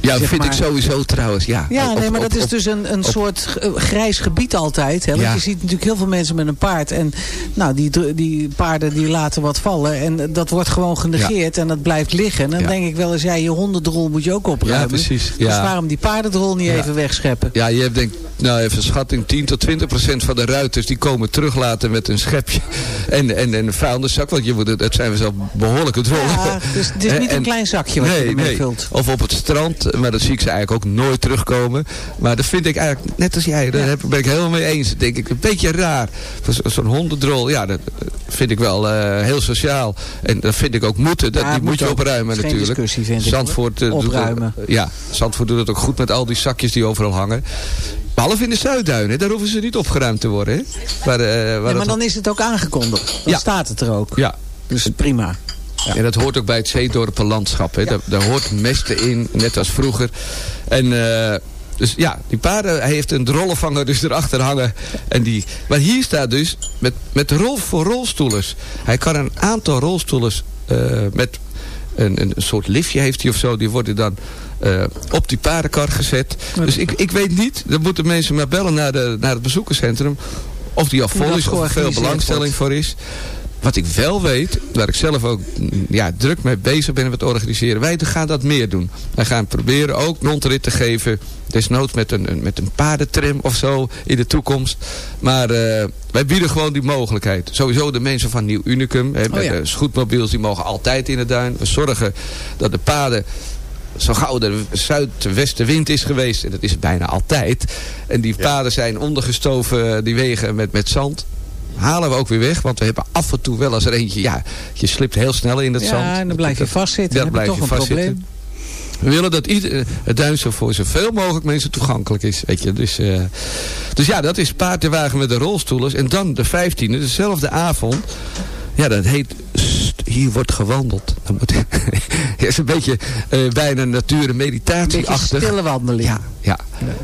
Ja, zeg vind ik sowieso trouwens, ja. Ja, Op- nee, maar op- dat is dus een, een soort grijs gebied altijd. Hè? Want Ja. je ziet natuurlijk heel veel mensen met een paard. En nou, die, die paarden die laten wat vallen. En dat wordt gewoon genegeerd en dat blijft liggen. En dan Ja. denk ik wel eens, ja, je hondendrol moet je ook opruimen. Ja, precies, Dus waarom die paardendrol niet even wegscheppen? Ja, je hebt denk nou even schatting 10 tot 20 procent van de ruiters die komen teruglaten met een schepje en, en, en een vuilniszak. Want je moet, het het zijn we behoorlijke drollen. Ja, dus het is niet En- een klein zakje wat je ermee nee. vult. Of op het strand, maar dat zie ik ze eigenlijk ook nooit terugkomen. Maar dat vind ik eigenlijk, net als jij, daar ben ik helemaal mee eens. Denk ik, een beetje raar. Zo'n hondendrol, ja, dat vind ik wel eh, heel sociaal. En dat vind ik ook moeten. Dat, Ja, die moet je opruimen natuurlijk. discussie, vind ik, Zandvoort, eh, doet ook- Opruimen. ja, Zandvoort doet het ook goed met al die zakjes die overal hangen. Behalve in de Zuidduinen, daar hoeven ze niet opgeruimd te worden. Hè? Waar, eh, waar Ja, maar dan is het ook aangekondigd. Dan Ja. staat het er ook. ja, Dus prima. En dat hoort ook bij het zeedorpenlandschap. Hè. Daar, daar hoort mesten in, net als vroeger. En eh, dus ja, die paarden, hij heeft een drollenvanger dus erachter hangen. En die, maar hier staat dus met, met rol voor rolstoelers. Hij kan een aantal rolstoelers eh, met een, een soort liftje heeft hij of zo. Die worden dan eh, op die paardenkar gezet. Dus ik, ik weet niet, dan moeten mensen maar bellen naar, de, naar het bezoekerscentrum. Of die al vol is, of er veel belangstelling voor is. Wat ik wel weet, waar ik zelf ook ja, druk mee bezig ben met het organiseren. Wij gaan dat meer doen. Wij gaan proberen ook rondrit te geven. Desnoods met een, met een paardentrim of zo in de toekomst. Maar eh, wij bieden gewoon die mogelijkheid. Sowieso de mensen van Nieuw Unicum. Hè, met ja. de scootmobiels die mogen altijd in de duin. We zorgen dat de paden zo gauw er zuidwestenwind is geweest, en dat is het bijna altijd. En die paden zijn ondergestoven, die wegen met, met zand. Halen we ook weer weg, want we hebben af en toe wel eens er eentje. Ja, je slipt heel snel in dat zand. Ja, en dan blijf je vastzitten. Ja, Dan heb je blijf toch je een probleem. vastzitten. We willen dat ieder, het duin zo voor zoveel mogelijk mensen toegankelijk is. Weet je. Dus, eh, dus ja, dat is paard en wagen met de rolstoelers. En dan de 15e, dezelfde avond. Ja, dat heet Hier wordt gewandeld. Dan moet, is een beetje eh, bijna natuur- en Een meditatieachtig. stille wandeling. Ja, ja.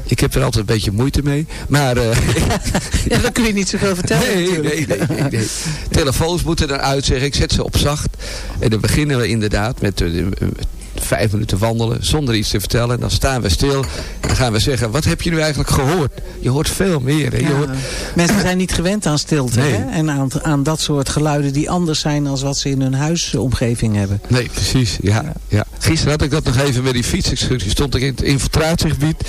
Ik heb er altijd een beetje moeite mee. Maar eh, Ja, dan kun je niet zoveel vertellen Nee, natuurlijk. nee, nee. Telefoons moeten dan uitzeggen. Ik zet ze op zacht. En dan beginnen we inderdaad met eh, vijf minuten wandelen. Zonder iets te vertellen. En dan staan we stil. En dan gaan we zeggen. Wat heb je nu eigenlijk gehoord? Je hoort veel meer. Hè? Je Ja, hoort, Mensen zijn niet gewend aan stilte. Nee. Hè? En aan, aan dat soort geluiden die anders zijn dan wat ze in hun huisomgeving hebben. Nee, precies. Ja, ja. Gisteren had ik dat nog even met die fietsexcursie. Stond ik in het infiltratiegebied.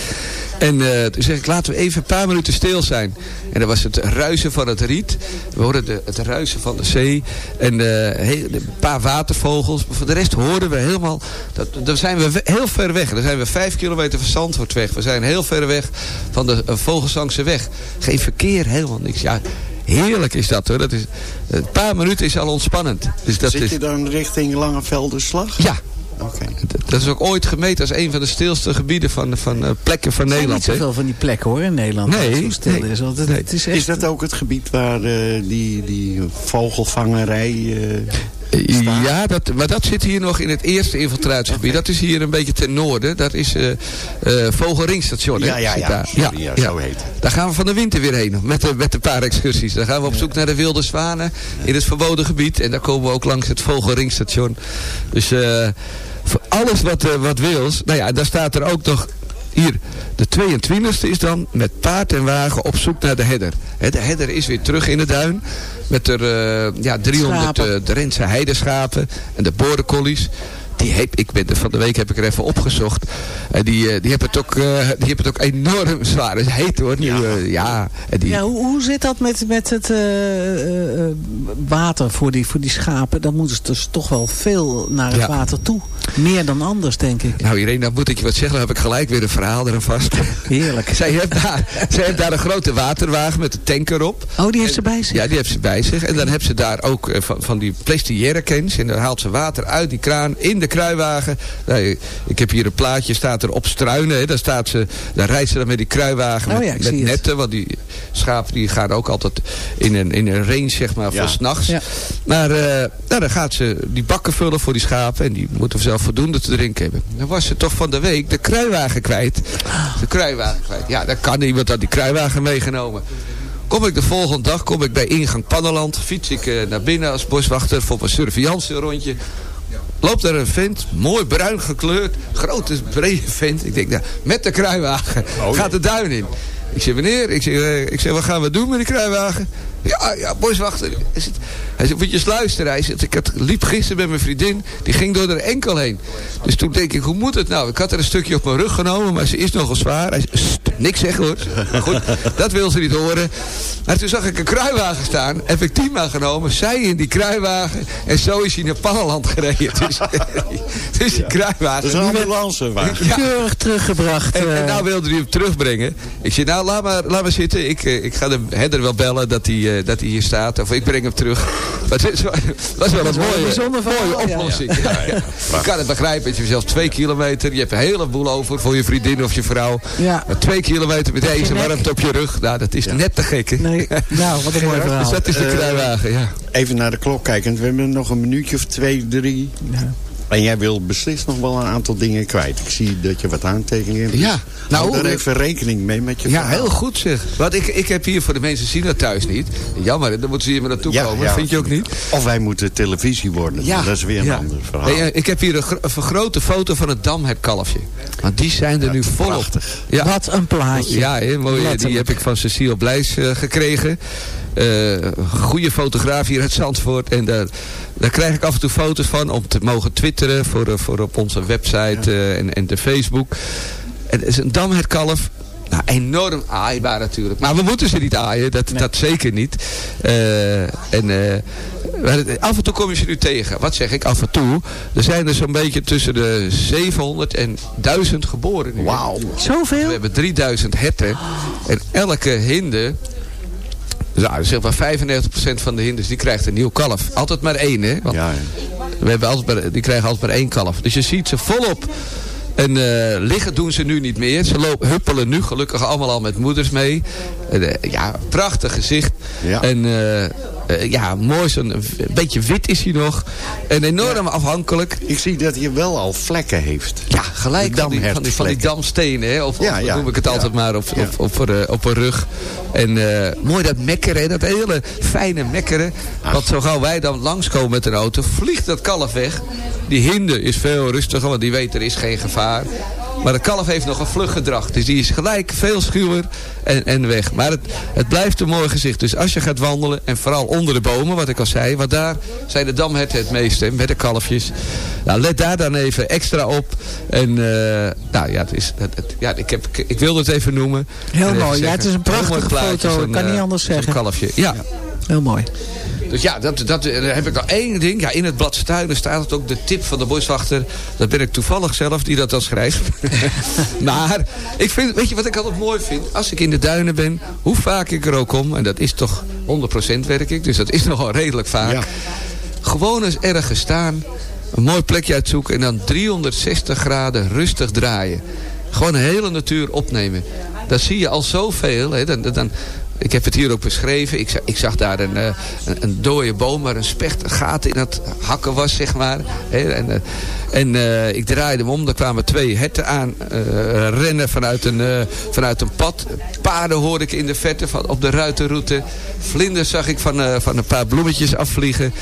En eh, toen zeg ik, laten we even een paar minuten stil zijn. En dan was het ruisen van het riet. We hoorden de, het ruisen van de zee. En eh, heel- een paar watervogels. Maar voor de rest hoorden we helemaal... Dat, dan zijn we heel ver weg. Dan zijn we vijf kilometer van Zandvoort weg. We zijn heel ver weg van de uh, Vogelsangse weg. Geen verkeer, helemaal niks. Ja, heerlijk is dat hoor. Dat is, een paar minuten is al ontspannend. Dus dat Zit je dan richting Langevelderslag? ja, Oké. dat- is ook ooit gemeten als een van de stilste gebieden van, van eh, plekken van Er zijn Nederland. niet hè? zoveel van die plekken hoor in Nederland. Nee, waar het zo stil nee, is. Want het, nee. het is echt... Is dat ook het gebied waar eh, die, die vogelvangerij... eh, Ja, dat, maar dat zit hier nog in het eerste infiltratiegebied. Dat is hier een beetje ten noorden. Dat is eh eh Vogelringstation. Ja, ja, ja. daar. Sorry, ja, zo heet. Daar gaan we van de winter weer heen. Met, de, met een paar excursies. Dan gaan we op zoek naar de wilde zwanen in het verboden gebied. En dan komen we ook langs het Vogelringstation. Dus eh, voor alles wat, wat wils. Nou ja, daar staat er ook nog... Hier, de 22e is dan met paard en wagen op zoek naar de herder. De herder is weer terug in de duin. Met er eh, ja, 300 Schapen. eh, Drentse heideschapen en de border collies. Die heb, ik ben, van de week heb ik er even opgezocht. En die, eh, die, hebben het ook, die hebben het ook enorm zwaar. Het is heet hoor. Nu, Ja. ja. ja en die, Ja, hoe, hoe zit dat met, met het water voor die, voor die schapen? Dan moeten ze dus toch wel veel naar het Ja. water toe. Meer dan anders, denk ik. Nou Irene, dan moet ik je wat zeggen. Dan heb ik gelijk weer een verhaal eraan vast. Heerlijk. zij, heeft daar, zij heeft daar een grote waterwagen met een tanker op. Oh, die heeft ze bij zich? Ja, die heeft ze bij zich. En dan heeft ze daar ook eh, van, van die plastic jerrycans. En dan haalt ze water uit die kraan in de kruiwagen. Nou, ik heb hier een plaatje, staat er op struinen. Hè. Daar, staat ze, daar rijdt ze dan met die kruiwagen Oh met, ja, ik met zie het. netten. Want die schapen die gaan ook altijd in een, in een range zeg maar, Ja. voor s'nachts. Ja. Maar eh, nou, dan gaat ze die bakken vullen voor die schapen. En die moeten zelf voldoende te drinken hebben. Dan was ze toch van de week de kruiwagen kwijt. De kruiwagen kwijt. Ja, dan kan iemand had die kruiwagen meegenomen. Kom ik de volgende dag, kom ik bij ingang Pannenland. Fiets ik eh, naar binnen als boswachter voor mijn surveillance rondje. Loopt er een vent, mooi bruin gekleurd. Grote, brede vent. Ik denk, nou, met de kruiwagen gaat de duin in. Ik zeg, meneer, ik zeg, eh, ik zeg, wat gaan we doen met die kruiwagen? Ja, ja, boswachter. Hij zegt, hij zegt, moet je eens luisteren. Hij zegt, ik had, liep gisteren met mijn vriendin. Die ging door haar enkel heen. Dus toen denk ik, hoe moet het nou? Ik had er een stukje op mijn rug genomen, maar ze is nogal zwaar. Hij zegt, "Sst, niks zeggen hoor. Maar goed, dat wil ze niet horen. Maar toen zag ik een kruiwagen staan. Heb ik die maar genomen. Zij in die kruiwagen. En zo is hij naar Pannenland gereden. Dus, dus die kruiwagen. Dat is een ambulancewagen. Ja. Keurig teruggebracht. En, en eh. nou wilde hij hem terugbrengen. Ik zei, nou laat maar, laat maar zitten. Ik, eh, ik ga de herder wel bellen dat hij, eh, dat hij hier staat. Of ik breng hem terug. Maar het is wel- was wel een mooie, mooie ja. oplossing. Ja, ja. Ik kan het begrijpen. Je zelfs twee kilometer. Je hebt een heleboel over voor je vriendin of je vrouw. Ja. Maar twee kilometer met deze warmte op je rug. Nou, dat is net te gek. hè? Nee, nou, wat een mooi Dus verhaal. dat is de Eh, kruiwagen, ja. Even naar de klok kijkend. We hebben nog een minuutje of twee, drie. En jij wil beslist nog wel een aantal dingen kwijt. Ik zie dat je wat aantekeningen hebt. Ja, nou, Hou daar even rekening mee met je Ja, verhaal. heel goed zeg. Want ik, ik heb hier voor de mensen zien dat thuis niet. Jammer, dan moeten ze hier maar naartoe Ja, komen. ja. Vind je ook niet? Of wij moeten televisie worden. Ja, Dat is weer een ja. ander verhaal. Nee, eh, ik heb hier een, gro- een vergrote foto van het damherkalfje. Want die zijn er nu volop. Wat een plaatje. Ja, mooi. Die heb ik van Cecile Blijs eh, gekregen. Eh, goede fotograaf hier uit Zandvoort. En daar, daar krijg ik af en toe foto's van om te mogen twitteren voor, eh, voor op onze website eh, en, en de Facebook. En het is een damherkalf. Nou, enorm aaibaar natuurlijk. Maar we moeten ze niet aaien, dat, dat zeker niet. Eh, en eh, af en toe kom je ze nu tegen. Wat zeg ik, af en toe. Er zijn er zo'n beetje tussen de 700 en 1000 geboren nu. Wauw. We Zoveel? hebben 3000 herten. En elke hinde... Nou, zeg maar 95% van de hinders die krijgt een nieuw kalf. Altijd maar één, hè? Want Ja, we hebben altijd maar, die krijgen altijd maar één kalf. Dus je ziet ze volop. En eh, liggen doen ze nu niet meer. Ze lopen, huppelen nu gelukkig allemaal al met moeders mee. Eh, ja, prachtig gezicht. Ja. En eh, eh, ja, mooi. Zo'n een beetje wit is hij nog. En enorm afhankelijk. ik zie dat hij wel al vlekken heeft. Ja, gelijk van die, van die, van die damhertvlekken. damstenen. Hè? Of, Ja, of ja, noem ik het altijd maar op, op, op, eh, op een rug. En eh, mooi dat mekkeren. Dat hele fijne mekkeren. Want zo gauw wij dan langskomen met een auto. Vliegt dat kalf weg. Die hinde is veel rustiger. Want die weet er is geen gevaar. Maar het kalf heeft nog een vlug gedrag. Dus die is gelijk veel schuwer en, en weg. Maar het, het blijft een mooi gezicht. Dus als je gaat wandelen. En vooral onder de bomen. Wat ik al zei. Want daar zijn de damherten het meeste. Met de kalfjes. Nou, let daar dan even extra op. En eh, nou ja, het is, het, het- ja ik, heb, ik, wilde het even noemen. Heel even mooi. Ja, het is een prachtige foto. Ik kan niet eh, anders zeggen. kalfje. Ja. Heel mooi. Dus ja, dat, dat, dan heb ik nog één ding. Ja, in het blad Stuinen staat het ook de tip van de boswachter. Dat ben ik toevallig zelf die dat dan schrijft. maar ik vind, weet je wat ik altijd mooi vind? Als ik in de duinen ben, hoe vaak ik er ook kom. En dat is toch 100% werk ik. Dus dat is nogal redelijk vaak. Ja. Gewoon eens ergens staan. Een mooi plekje uitzoeken. En dan 360 graden rustig draaien. Gewoon de hele natuur opnemen. Dan zie je al zoveel. Hè. Dan- dan, ik heb het hier ook beschreven. Ik, ik zag daar een, eh, een, een dode boom waar een specht een gat in het hakken was, zeg maar. En, eh, en eh, ik draaide hem om. Er kwamen twee herten aan rennen vanuit een, vanuit een pad. Paarden hoorde ik in de verte van, op de ruitenroute. Vlinders zag ik van, van een paar bloemetjes afvliegen.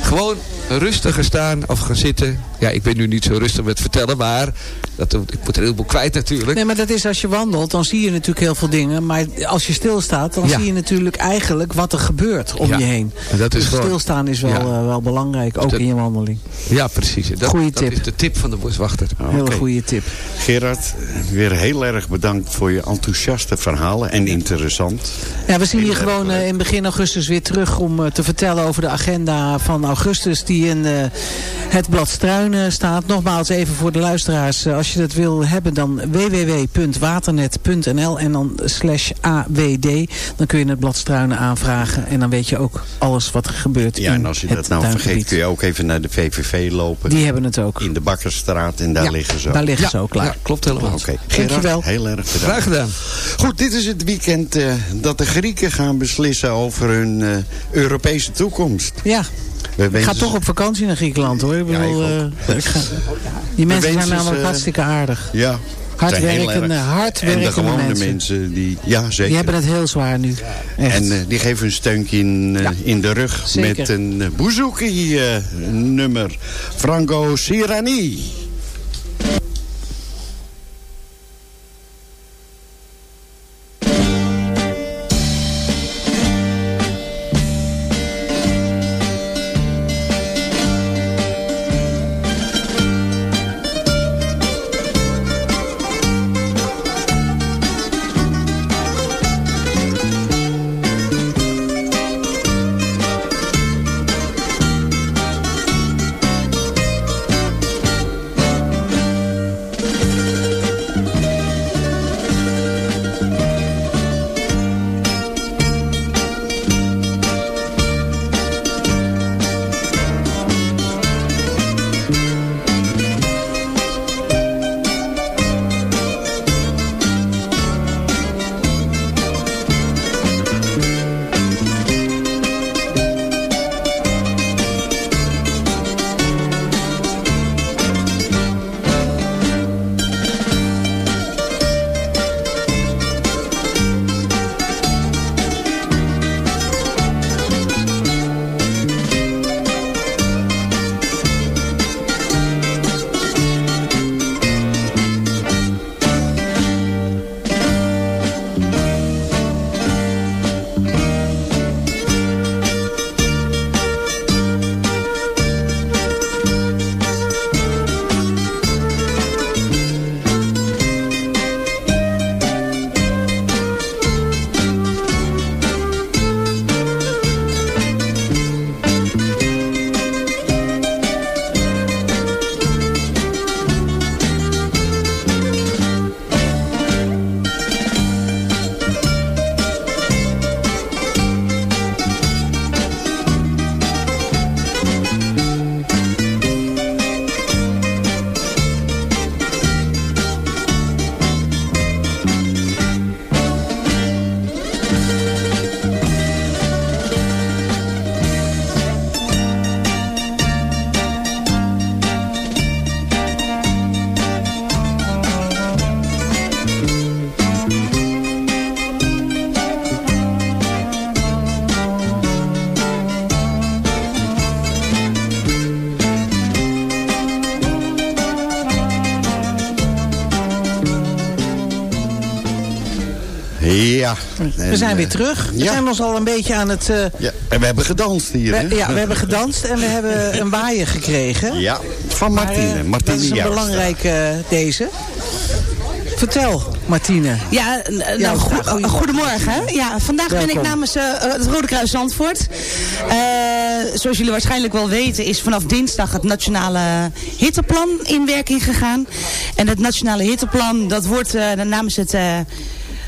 Gewoon rustig staan of gaan zitten. Ja, ik ben nu niet zo rustig met vertellen, maar dat, ik moet er een heleboel kwijt natuurlijk. Nee, maar dat is als je wandelt, dan zie je natuurlijk heel veel dingen. Maar als je stilstaat, dan Ja. zie je natuurlijk eigenlijk wat er gebeurt om Ja. je heen. En dat is dus gewoon- stilstaan is wel, Ja. eh, wel belangrijk, ook Dat- in je wandeling. Ja, precies. Dat, Goeie dat tip. is de tip van de boswachter. Hele Oké. goede tip. Gerard, weer heel erg bedankt voor je enthousiaste verhalen en interessant. Ja, we zien Heel hier erg gewoon eh, in begin augustus weer terug om eh, te vertellen over de agenda van augustus die in eh, het blad Struinen staat. Nogmaals even voor de luisteraars, eh, als je dat wil hebben dan www.waternet.nl en dan slash AWD. Dan kun je het blad Struinen aanvragen en dan weet je ook alles wat er gebeurt Ja, in en als je het dat nou vergeet, kun je ook even naar de VVV lopen. Die hebben het ook. In de Bakkerstraat en daar Ja, liggen ze Daar ook. liggen ze ook klaar. Ja, klopt helemaal. Oké, Dankjewel. Gerard, heel erg bedankt. Graag gedaan. Goed, dit is het weekend eh, dat de Grieken gaan beslissen over hun eh, Europese toekomst. Ja, We ik ga toch op vakantie naar Griekenland hoor. Ik Ja, bedoel, ik eh, ik ga- die mensen zijn namelijk hartstikke aardig. Ja. Hard zijn heel werkende, erg. hard En de gewone mensen. mensen. die, ja zeker. Die hebben het heel zwaar nu. Echt. En eh, die geven een steuntje in, eh, Ja, in de rug zeker. met een uh, bouzouki-nummer. Franco Sirani. We zijn eh, weer terug. We ja. zijn ons al een beetje aan het... eh, Ja, en we hebben gedanst hier, we, ja, we hebben gedanst en we hebben een waaier gekregen. Ja, van Maar, Martine. eh, Martine dat is een belangrijke eh, deze. Vertel, Martine. Ja, nou, Ja, goe- graag. eh, goedemorgen. Ja, vandaag ben ik namens eh, eh, het Rode Kruis Zandvoort. Eh, zoals jullie waarschijnlijk wel weten is vanaf dinsdag het Nationale Hitteplan in werking gegaan. En het Nationale Hitteplan, dat wordt eh, namens het...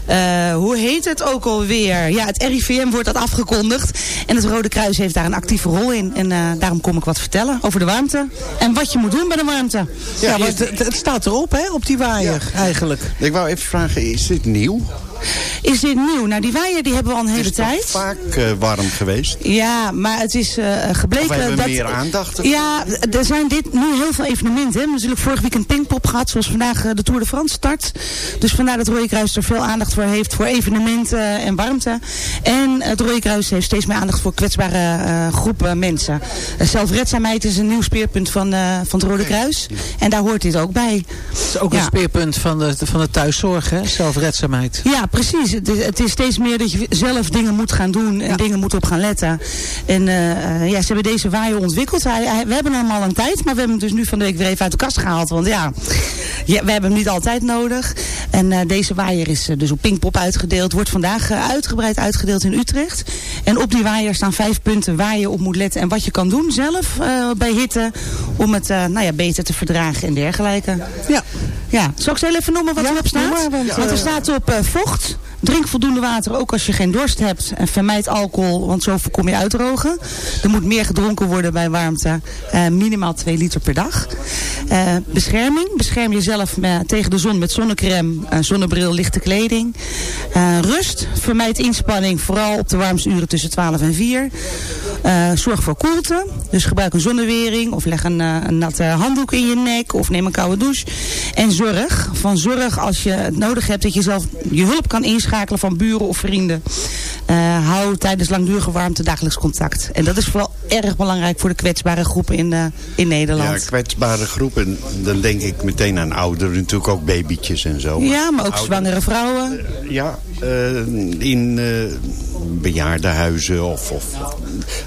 eh, hoe heet het ook alweer? Ja, het RIVM wordt dat afgekondigd. En het Rode Kruis heeft daar een actieve rol in. En eh, daarom kom ik wat vertellen over de warmte. En wat je moet doen bij de warmte. Ja, maar het, het- het staat erop, hè, op die waaier, eigenlijk. Ik wou even vragen, is dit nieuw? Is dit nieuw? Nou, die waaier die hebben we al een hele Het is tijd. vaak eh, warm geweest? Ja, maar het is eh, gebleken Of hebben we dat... meer aandacht ervoor? Ja, er zijn dit nu heel veel evenementen. We hebben natuurlijk vorig weekend Pinkpop gehad, zoals vandaag eh, de Tour de France start. Dus vandaar dat Rode Kruis er veel aandacht voor heeft voor evenementen en warmte. En het Rode Kruis heeft steeds meer aandacht voor kwetsbare eh, groepen mensen. Zelfredzaamheid is een nieuw speerpunt van, eh, van het Rode Kruis. En daar hoort dit ook bij. Het is ook Ja. een speerpunt van de, van de thuiszorg, hè? zelfredzaamheid. Ja, precies. Het is, het is steeds meer dat je zelf dingen moet gaan doen en dingen moet op gaan letten. En eh, eh, ja, ze hebben deze waaier ontwikkeld. Hij, hij- we hebben hem al een tijd, maar we hebben hem dus nu van de week weer even uit de kast gehaald. Want ja, ja we hebben hem niet altijd nodig. En eh, deze waaier is dus op Pinkpop uitgedeeld. Wordt vandaag uitgebreid uitgedeeld in Utrecht. En op die waaier staan vijf punten waar je op moet letten. En wat je kan doen zelf bij hitte om het nou ja, beter te verdragen en dergelijke. Ja. Ja, zal ik ze even noemen wat Ja, erop staat? maar, want, want er staat op eh, vocht. Drink voldoende water, ook als je geen dorst hebt. En vermijd alcohol, want zo voorkom je uitdrogen. Er moet meer gedronken worden bij warmte. Eh, minimaal 2 liter per dag. Eh, bescherming. Bescherm jezelf met- tegen de zon met zonnecrème, eh, zonnebril, lichte kleding. Eh, rust. Vermijd inspanning, vooral op de warmste uren tussen 12 en 4. Eh, zorg voor koelte. Dus gebruik een zonnewering of leg een, eh, een natte handdoek in je nek of neem een koude douche. En zorg. Van zorg als je het nodig hebt dat je zelf je hulp kan inschakelen van buren of vrienden. Eh, hou tijdens langdurige warmte dagelijks contact. En dat is vooral erg belangrijk voor de kwetsbare groepen in, eh, in Nederland. Ja, kwetsbare groepen. Dan denk ik meteen aan ouderen, natuurlijk ook babytjes en zo. Ja, maar ook Ouderen- zwangere vrouwen. Ja, eh, in eh bejaardenhuizen of, of...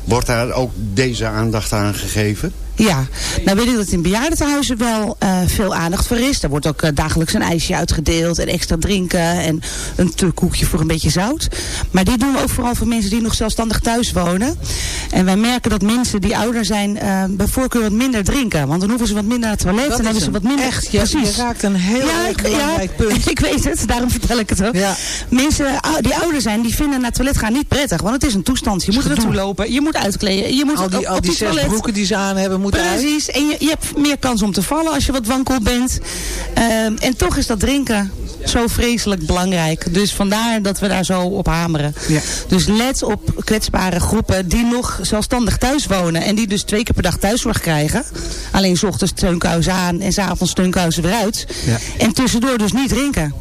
Wordt daar ook deze aandacht aan gegeven? Ja, nou weet ik dat in bejaardentehuizen wel eh, veel aandacht voor is. Er wordt ook eh, dagelijks een ijsje uitgedeeld en extra drinken en een koekje voor een beetje zout. Maar dit doen we ook vooral voor mensen die nog zelfstandig thuis wonen. En wij merken dat mensen die ouder zijn eh, bij voorkeur wat minder drinken. Want dan hoeven ze wat minder naar het toilet en is hebben ze wat minder... Echt, je, Precies. je raakt een heel ik, belangrijk ja, punt. ik weet het, daarom vertel ik het ook. Ja. Mensen die ouder zijn, die vinden naar het toilet gaan niet prettig. Want het is een toestand. Je moet er naartoe lopen, je moet uitkleden, je moet Al op, die, al die het zes toilet. broeken die ze aan hebben moeten uit. Precies, en je, je hebt meer kans om te vallen als je wat wankel bent. Ehm, en toch is dat drinken zo vreselijk belangrijk. Dus vandaar dat we daar zo op hameren. Ja. Dus let op kwetsbare groepen die nog zelfstandig thuis wonen. En die dus twee keer per dag thuiszorg krijgen. Alleen 's ochtends steunkuizen aan en 's avonds steunkuizen weer uit. Ja. En tussendoor dus niet drinken.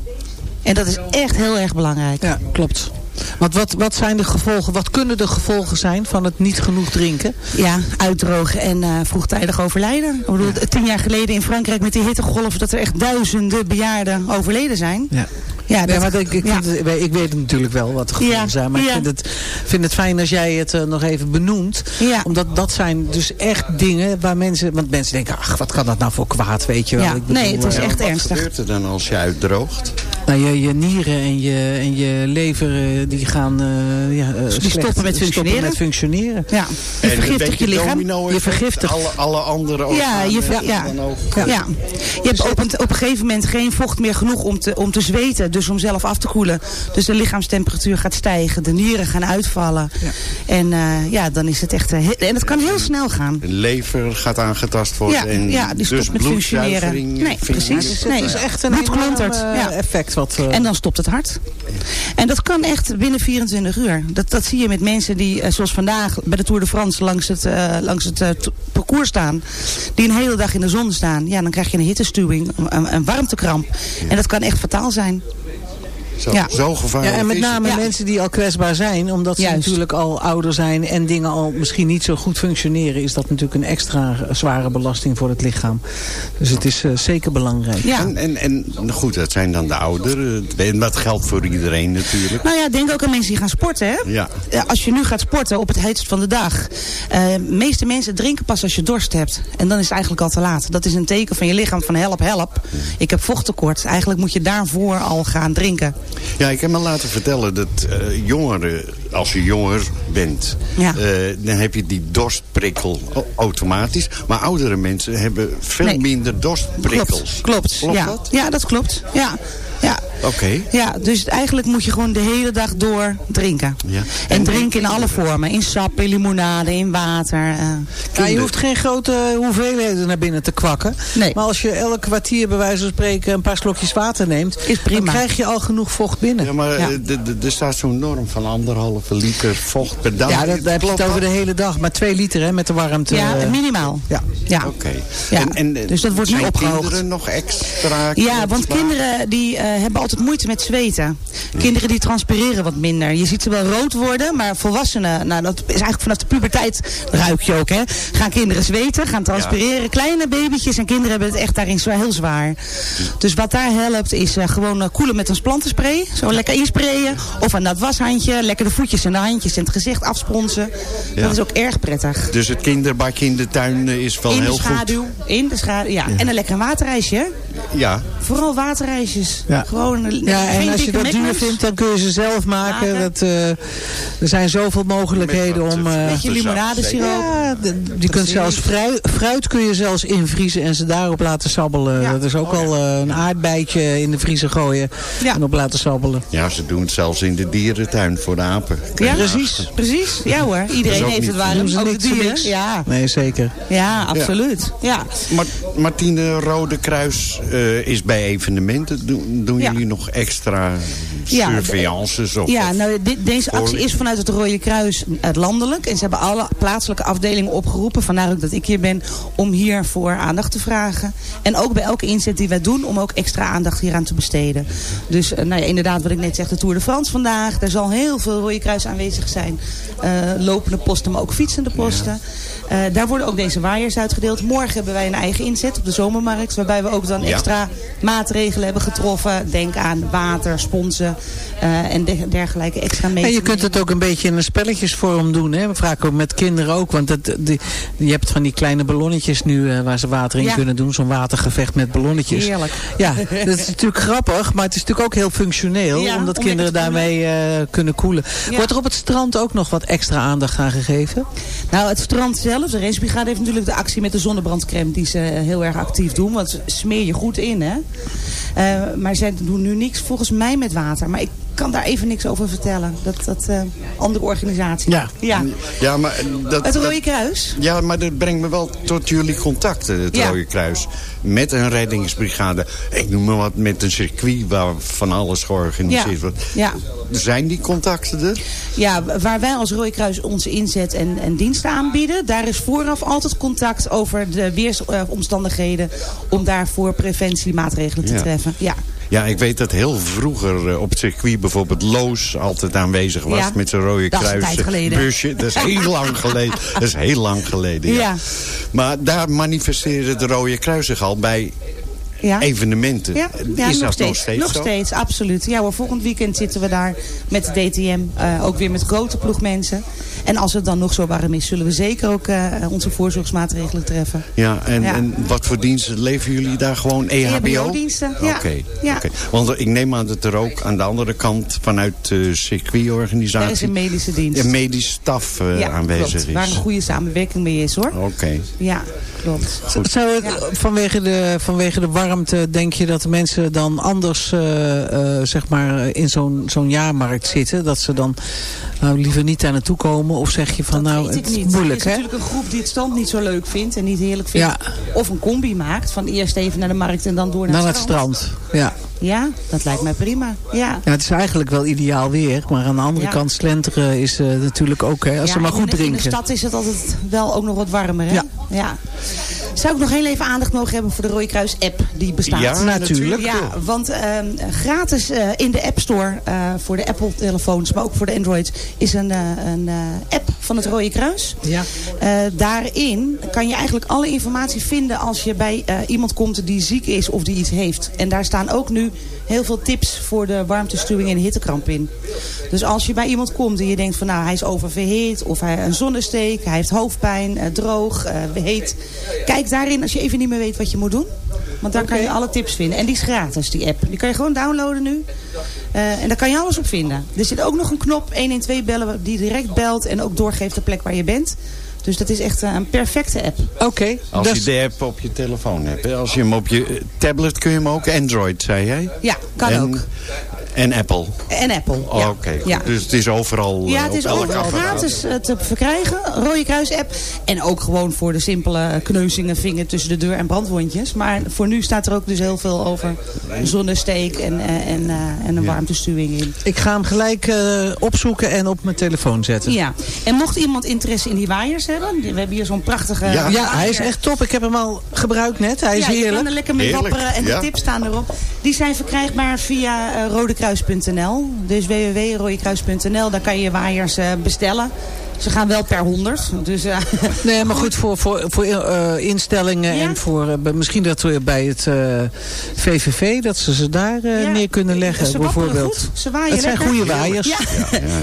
En dat is echt heel erg belangrijk. Ja, klopt. Want wat, wat zijn de gevolgen, wat kunnen de gevolgen zijn van het niet genoeg drinken? Ja, uitdrogen en eh, vroegtijdig overlijden. Ik bedoel, tien jaar geleden in Frankrijk met die hittegolf... dat er echt duizenden bejaarden overleden zijn. Ja. Ja, maar ik, ik, ja. vind het- ik weet natuurlijk wel wat de gevolgen Ja, zijn. Maar ik vind het, vind het fijn als jij het eh, nog even benoemt. Ja. Omdat dat zijn dus echt dingen waar mensen... Want mensen denken, ach, wat kan dat nou voor kwaad, weet je wel. Ja, Ik bedoel, nee, het is eh, echt Wat ernstig. gebeurt er dan als je uitdroogt? Nou, je, je nieren en je, en je lever eh, die gaan eh, ja, eh, slecht- stoppen met functioneren. met functioneren. Ja, je vergiftigt je lichaam. Je vergiftigt. Alle, alle andere Ja, je, ver- organen ja, dan ook. ja. Je hebt op een, op een gegeven moment geen vocht meer genoeg om te, om te zweten. Dus om zelf af te koelen. Dus de lichaamstemperatuur gaat stijgen. De nieren gaan uitvallen. En eh, ja, dan is het echt... eh, he- en het kan heel snel gaan. De lever gaat aangetast worden. Ja, en ja, die stopt dus met functioneren. Nee, precies. Nee. Het is echt een enorm eh, effect. Wat, eh, En dan stopt het hart. En dat kan echt binnen 24 uur. Dat, dat zie je met mensen die, eh, zoals vandaag bij de Tour de France, langs het, eh, langs het parcours staan. Die een hele dag in de zon staan. Ja, dan krijg je een hittestuwing, een, een warmtekramp. En dat kan echt fataal zijn. Zo, Ja. zo gevaarlijk Ja, en met name Ja. mensen die al kwetsbaar zijn, omdat ze Juist. natuurlijk al ouder zijn en dingen al misschien niet zo goed functioneren, is dat natuurlijk een extra zware belasting voor het lichaam. Dus het is eh, zeker belangrijk. Ja. En, en, en goed, dat zijn dan de ouderen. En dat geldt voor iedereen natuurlijk. Nou ja, denk ook aan mensen die gaan sporten. Hè? Ja. Als je nu gaat sporten op het heetst van de dag. eh, De meeste mensen drinken pas als je dorst hebt. En dan is het eigenlijk al te laat. Dat is een teken van je lichaam van help, help. Ik heb vochttekort. Eigenlijk moet je daarvoor al gaan drinken. Ja, ik heb me laten vertellen dat eh, jongeren, als je jonger bent, Ja. eh, dan heb je die dorstprikkel automatisch. Maar oudere mensen hebben veel Nee. minder dorstprikkels. Klopt, klopt. Klopt ja. dat? ja, dat klopt. Ja. Ja. Oké. Ja, dus eigenlijk moet je gewoon de hele dag door drinken. Ja. En drinken in alle vormen. In sap, in limonade, in water. eh. Ja, je hoeft geen grote hoeveelheden naar binnen te kwakken. Nee. Maar als je elk kwartier bij wijze van spreken een paar slokjes water neemt... Is prima. dan krijg je al genoeg vocht binnen. Ja, maar Ja. eh, de- de- er staat zo'n norm van anderhalve liter vocht per dag. Ja, dat, daar heb je het over de hele dag. Maar twee liter hè, met de warmte. ja, eh, minimaal. ja. Ja. Oké. Ja, En, en, dus dat wordt nu opgehoogd. kinderen nog extra... Ja, want kinderen die hebben altijd moeite met zweten. Kinderen die transpireren wat minder. Je ziet ze wel rood worden, maar volwassenen, nou dat is eigenlijk vanaf de puberteit, ruik je ook hè. Gaan kinderen zweten, gaan transpireren. Kleine babytjes en kinderen hebben het echt daarin zwaar, heel zwaar. Dus wat daar helpt is eh, gewoon eh, koelen met ons plantenspray. Zo lekker insprayen. Of een nat washandje, lekker de voetjes en de handjes en het gezicht afspronsen. Ja. Dat is ook erg prettig. Dus het kinderbakje in de tuin eh, is wel in de heel schaduw, in de schaduw, ja. En een lekker waterijsje. Ja, Vooral waterijsjes. Ja. Gewoon een- Ja, en als je dat duur vindt, dan kun je ze zelf maken. Maken. Dat, eh, er zijn zoveel mogelijkheden om... eh, eh, Beetje limonadesiroop. ja, je kunt zelfs fruit, fruit kun je zelfs invriezen en ze daarop laten sabbelen. Ja. Dat is ook al eh, een aardbeidje in de vriezer gooien Ja. en op laten sabbelen. ja, ze doen het zelfs in de dierentuin voor de apen. Ja, Precies. Precies. Ja hoor. Iedereen heeft het warm. Doen ze Ook de dieren. Ja. Nee, zeker. ja, absoluut. Ja. Ma- Martine Rode Kruis eh, is bij evenementen. Doen, doen Ja. jullie nog extra Ja, surveillances? Of, Ja, nou, dit- deze actie is vanuit het Rode Kruis eh, landelijk. En ze hebben alle plaatselijke afdelingen opgeroepen. Vandaar ook dat ik hier ben om hiervoor aandacht te vragen. En ook bij elke inzet die wij doen om ook extra aandacht hieraan te besteden. Dus eh, nou ja, inderdaad wat ik net zeg, de Tour de France vandaag. Er zal heel veel Rode Kruis aanwezig zijn. Lopende posten, maar ook fietsende posten. Daar worden ook deze waaiers uitgedeeld. Morgen hebben wij een eigen inzet op de zomermarkt. Waarbij we ook dan. Extra maatregelen hebben getroffen. Denk aan water, sponsen eh, en de- dergelijke extra En metingen. je kunt het ook een beetje in een spelletjesvorm doen. Hè? Vaak ook met kinderen ook. Want dat, die, je hebt van die kleine ballonnetjes nu eh, waar ze water in Ja. kunnen doen. Zo'n watergevecht met ballonnetjes. Heerlijk. Ja, dat is natuurlijk grappig. Maar het is natuurlijk ook heel functioneel. Ja, omdat om kinderen daarmee eh, kunnen koelen. Ja. Wordt er op het strand ook nog wat extra aandacht aan gegeven? Nou, het strand zelf, de racebrigade heeft natuurlijk de actie met de zonnebrandcrème die ze heel erg actief doen. Want ze smeer je goed in, hè. Eh, maar zij doen nu niks volgens mij met water. Maar ik kan daar even niks over vertellen. Dat, dat eh, andere organisatie. Ja. ja. Ja, maar dat, Het Rode dat- Kruis. ja, maar dat brengt me wel tot jullie contacten, het Ja. Rode Kruis. Met een reddingsbrigade. Ik noem maar wat, met een circuit waar van alles georganiseerd Ja. wordt. Ja. Zijn die contacten er? Ja, waar wij als Rode Kruis onze inzet en, en diensten aanbieden... daar is vooraf altijd contact over de weersomstandigheden... om daarvoor preventiemaatregelen te Ja. treffen. Ja. Ja, ik weet dat heel vroeger eh, op het circuit bijvoorbeeld Loos altijd aanwezig was Ja. met zijn rode Dat is een kruis tijd geleden. busje. Dat is heel lang geleden. Dat is heel lang geleden, ja. Ja. Maar daar manifesteerde de Rode Kruis zich al bij Ja. evenementen. Ja, ja is nog, dat steeds, nog steeds nog zo? steeds, absoluut. Ja hoor, volgend weekend zitten we daar met de DTM. eh, ook weer met grote ploeg mensen. En als het dan nog zo warm is, zullen we zeker ook eh, onze voorzorgsmaatregelen treffen. Ja, en, Ja. en wat voor diensten leven jullie daar gewoon? E EHBO? EHBO-diensten, ja. Oké, Ja. oké. want ik neem aan dat er ook aan de andere kant vanuit de circuitorganisatie... Er is een medische dienst. een medisch staf eh, ja, aanwezig klopt. is. Waar een goede samenwerking mee is hoor. Oké. Ja, klopt. Zou het, vanwege, de, vanwege de warmte denk je dat mensen dan anders eh, eh, zeg maar in zo'n zo'n jaarmarkt zitten? Dat ze dan nou, liever niet daar naartoe komen? Of zeg je van nou, het is moeilijk er is hè? natuurlijk een groep die het stand niet zo leuk vindt en niet heerlijk vindt. Ja. Of een combi maakt van eerst even naar de markt en dan door naar, Naar het strand. Ja. Ja, dat lijkt mij prima. Ja. ja, het is eigenlijk wel ideaal weer. Maar aan de andere Ja. kant slenteren is eh, natuurlijk ook, hè, als ze maar goed de- In drinken. de stad is het altijd wel ook nog wat warmer, hè? Ja. Ja. Zou ik nog heel even aandacht mogen hebben voor de Rode Kruis app die bestaat? Ja, natuurlijk. Ja, want ehm, gratis eh, in de App Store eh, voor de Apple telefoons, maar ook voor de Android, is een, eh, een eh, app van het Rode Kruis. Ja. Eh, daarin kan je eigenlijk alle informatie vinden als je bij eh, iemand komt die ziek is of die iets heeft. En daar staan ook nu heel veel tips voor de warmtestuwing en hittekramp in. Dus als je bij iemand komt en je denkt van nou hij is oververhit of hij een zonnesteek, hij heeft hoofdpijn, droog, eh, heet. Kijk daarin als je even niet meer weet wat je moet doen. Want daar kan je alle tips vinden. En die is gratis, die app. Die kan je gewoon downloaden nu. Eh, en daar kan je alles op vinden. Er zit ook nog een knop 112 bellen die direct belt en ook doorgeeft de plek waar je bent. Dus dat is echt eh, een perfecte app. Oké. Als je de app op je telefoon hebt. Als je hem op je tablet kun je hem ook. Android, zei jij? Ja, kan en, ook. En Apple. En Apple. Oh, ja. Oké, goed. Ja. Dus het is overal Ja, eh, het is overal gratis eh, te verkrijgen. Rode Kruis app. En ook gewoon voor de simpele kneuzingen, vinger tussen de deur en brandwondjes. Maar voor nu staat er ook dus heel veel over zonnesteek en, eh, en, eh, en een warmtestuwing in. Ik ga hem gelijk eh, opzoeken en op mijn telefoon zetten. Ja, en mocht iemand interesse in die waaiers hebben. We hebben hier zo'n prachtige Ja. Ja, hij is echt top. Ik heb hem al gebruikt net. Hij is ja, je kan heerlijk. er lekker mee Heerlijk, wapperen en de ja. tips staan erop. Die zijn verkrijgbaar via eh, rodekruis.nl. Dus www.rodekruis.nl. Daar kan je waaiers eh, bestellen. Ze gaan wel per 100. Dus, eh, Nee, maar goed, voor, voor, voor eh, instellingen Ja. en voor bij- misschien dat we bij het eh, VVV, dat ze ze daar eh, Ja, neer kunnen leggen, ze bijvoorbeeld. goed. Ze waaien het zijn lekker. goede waaiers. Ja.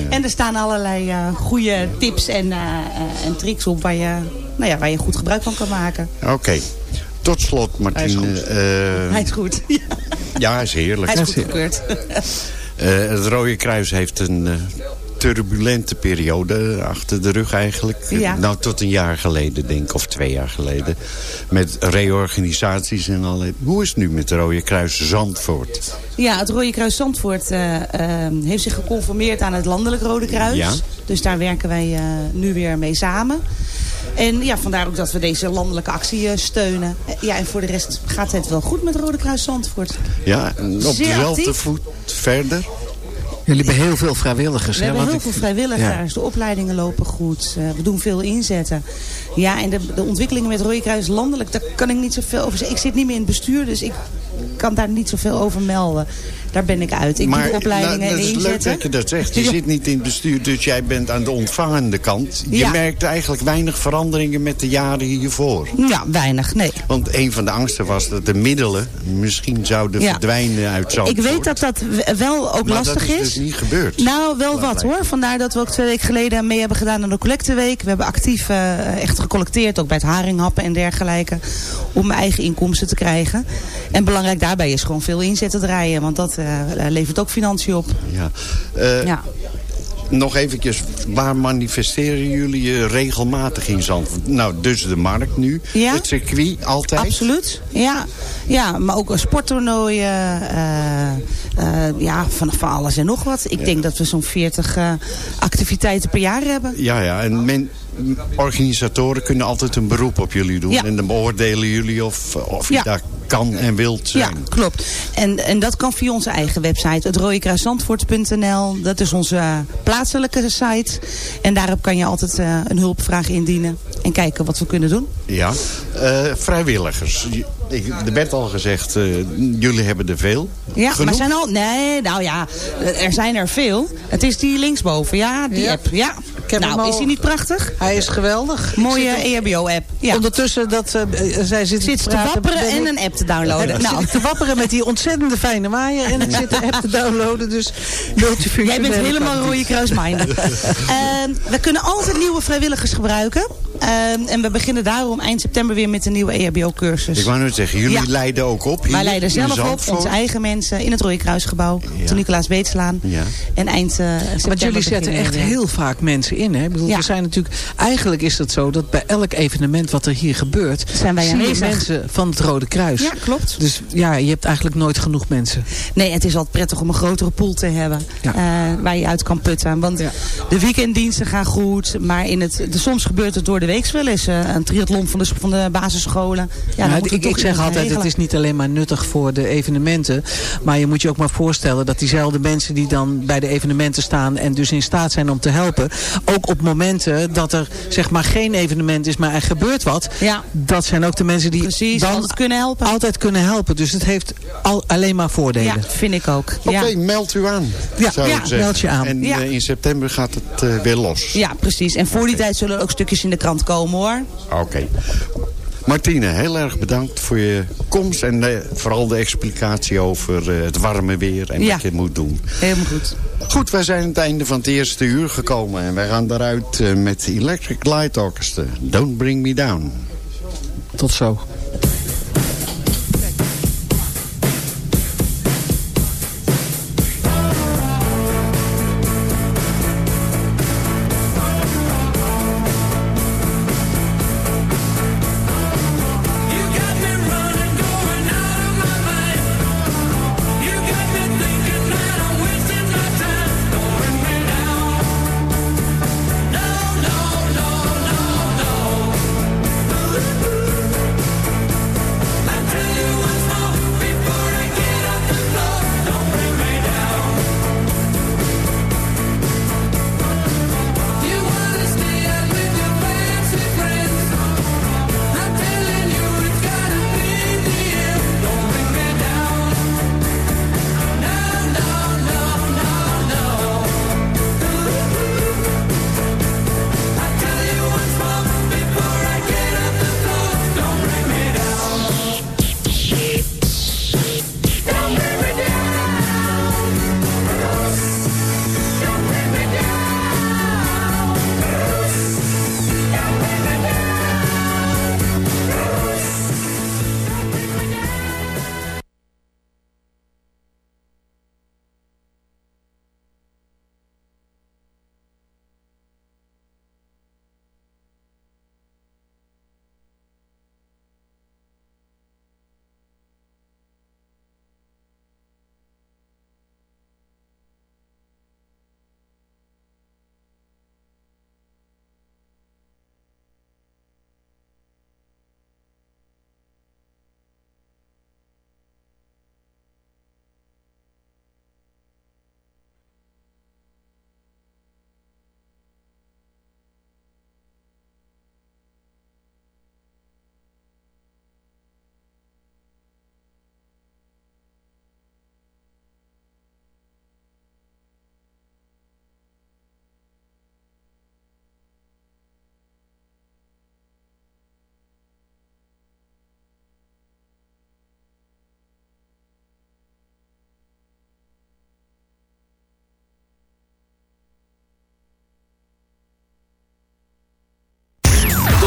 en er staan allerlei eh, goede tips en, en tricks op waar je, nou ja, waar je goed gebruik van kan maken. Oké. Tot slot, Martine. Hij is goed. eh, Hij is goed. Ja, hij is heerlijk. hij is goed gekeurd. Eh, het Rode Kruis heeft een eh, turbulente periode achter de rug eigenlijk. Ja. Nou, tot een jaar geleden, denk ik, of twee jaar geleden. Met reorganisaties en al. Hoe is het nu met het Rode Kruis Zandvoort? Ja, het Rode Kruis Zandvoort eh, eh, heeft zich geconformeerd aan het Landelijk Rode Kruis. Ja. Dus daar werken wij eh, nu weer mee samen. En ja, vandaar ook dat we deze landelijke actie eh, steunen. Ja, en voor de rest gaat het wel goed met Rode Kruis Zandvoort. Ja, op Zeer dezelfde actief. voet verder. Jullie hebben heel veel vrijwilligers. We hè? hebben heel veel vrijwilligers. De opleidingen lopen goed. Eh, we doen veel inzetten. Ja, en de, de ontwikkelingen met Rode Kruis landelijk, daar kan ik niet zoveel over zeggen. Ik zit niet meer in het bestuur, dus ik kan daar niet zoveel over melden. Daar ben ik uit. Ik doe de opleidingen nou, dat is leuk dat je dat zegt. Je Ja. zit niet in het bestuur, dus jij bent aan de ontvangende kant. Je Ja. merkt eigenlijk weinig veranderingen met de jaren hiervoor. Ja, weinig, nee. Want een van de angsten was dat de middelen misschien zouden Ja. verdwijnen uit Ik Zandvoort. weet dat dat wel ook maar lastig dat is. dus niet gebeurd. Nou, wel Laat wat hoor. Vandaar dat we ook twee weken geleden mee hebben gedaan aan de collecteweek. We hebben actief eh, echt gecollecteerd, ook bij het haringhappen en dergelijke. Om eigen inkomsten te krijgen. En belangrijk daarbij is gewoon veel inzetten draaien. Want dat eh, levert ook financiën op. Ja. Eh, Ja. Nog eventjes, waar manifesteren jullie je regelmatig in Zandvoort? Nou, dus de markt nu. Ja. Het circuit, altijd. Absoluut. Ja, ja maar ook sporttoernooien. eh, ja, van, van alles en nog wat. Ik denk dat we zo'n 40 eh, activiteiten per jaar hebben. Ja, ja. En men, organisatoren kunnen altijd een beroep op jullie doen. Ja. En dan beoordelen jullie of, of je Ja. daar kan en wilt Ja, zijn. klopt. En, en dat kan via onze eigen website, het. Dat is onze eh, plaatselijke site. En daarop kan je altijd eh, een hulpvraag indienen. En kijken wat we kunnen doen. Ja. Eh, vrijwilligers. Ik, er werd al gezegd, eh, jullie hebben er veel. Ja, Genoeg? maar zijn al... Nee, nou ja, er zijn er veel. Het is die linksboven, ja, die Ja. app. Ja. heb hem Nou, al- is die niet prachtig? Hij is geweldig. Mooie EHBO-app. Ja. Ondertussen dat eh, eh, zij zit, Zit te wapperen en ik- een app te downloaden. Nou. zit te wapperen met die ontzettende fijne waaier. En ik zit de app te downloaden. Dus Jij bent helemaal rode kruisminder. Ehm, we kunnen altijd nieuwe vrijwilligers gebruiken. Ehm, en we beginnen daarom eind september weer met een nieuwe EHBO-cursus. Ik wou net zeggen, jullie Ja. leiden ook op hier Wij leiden zelf op, onze eigen mensen, in het Rode Kruisgebouw. Ja. De Nicolaas Beetslaan. Ja. En eind eh, september Want jullie zetten echt weer. heel vaak mensen in. Hè? Ik bedoel, Ja. we zijn natuurlijk, eigenlijk is het zo dat bij elk evenement wat er hier gebeurt... Zijn wij aanwezig. mensen van het Rode Kruis. Ja, klopt. Dus ja, je hebt eigenlijk nooit genoeg mensen. Nee, het is altijd prettig om een grotere pool te hebben. Ja. eh, waar je uit kan putten. Want Ja. de weekenddiensten gaan goed. Maar in het, de, soms gebeurt het door de week wel eens. eh, een triathlon van de, van de basisscholen. Ja, moeten we ik, toch ik zeg altijd, het is niet alleen maar nuttig voor de evenementen. Maar je moet je ook maar voorstellen dat diezelfde mensen die dan bij de evenementen staan... en dus in staat zijn om te helpen... ook op momenten dat er zeg maar geen evenement is, maar er gebeurt wat... Ja. dat zijn ook de mensen die Precies, dan altijd kunnen helpen. altijd kunnen helpen. Dus het heeft al, alleen maar voordelen. Ja, vind ik ook. Oké, Ja. meld u aan. Ja, zou ja, ik zeggen. meld je aan. En Ja. eh, in september gaat het eh, weer los. ja, precies. En voor die tijd zullen er ook stukjes in de krant komen hoor. Oké. Martine, heel erg bedankt voor je komst. En eh, vooral de explicatie over eh, het warme weer en Ja. wat je moet doen. Helemaal goed. Goed, wij zijn aan het einde van het eerste uur gekomen. En wij gaan daaruit eh, met Electric Light Orchestra. Don't Bring Me Down. Tot zo.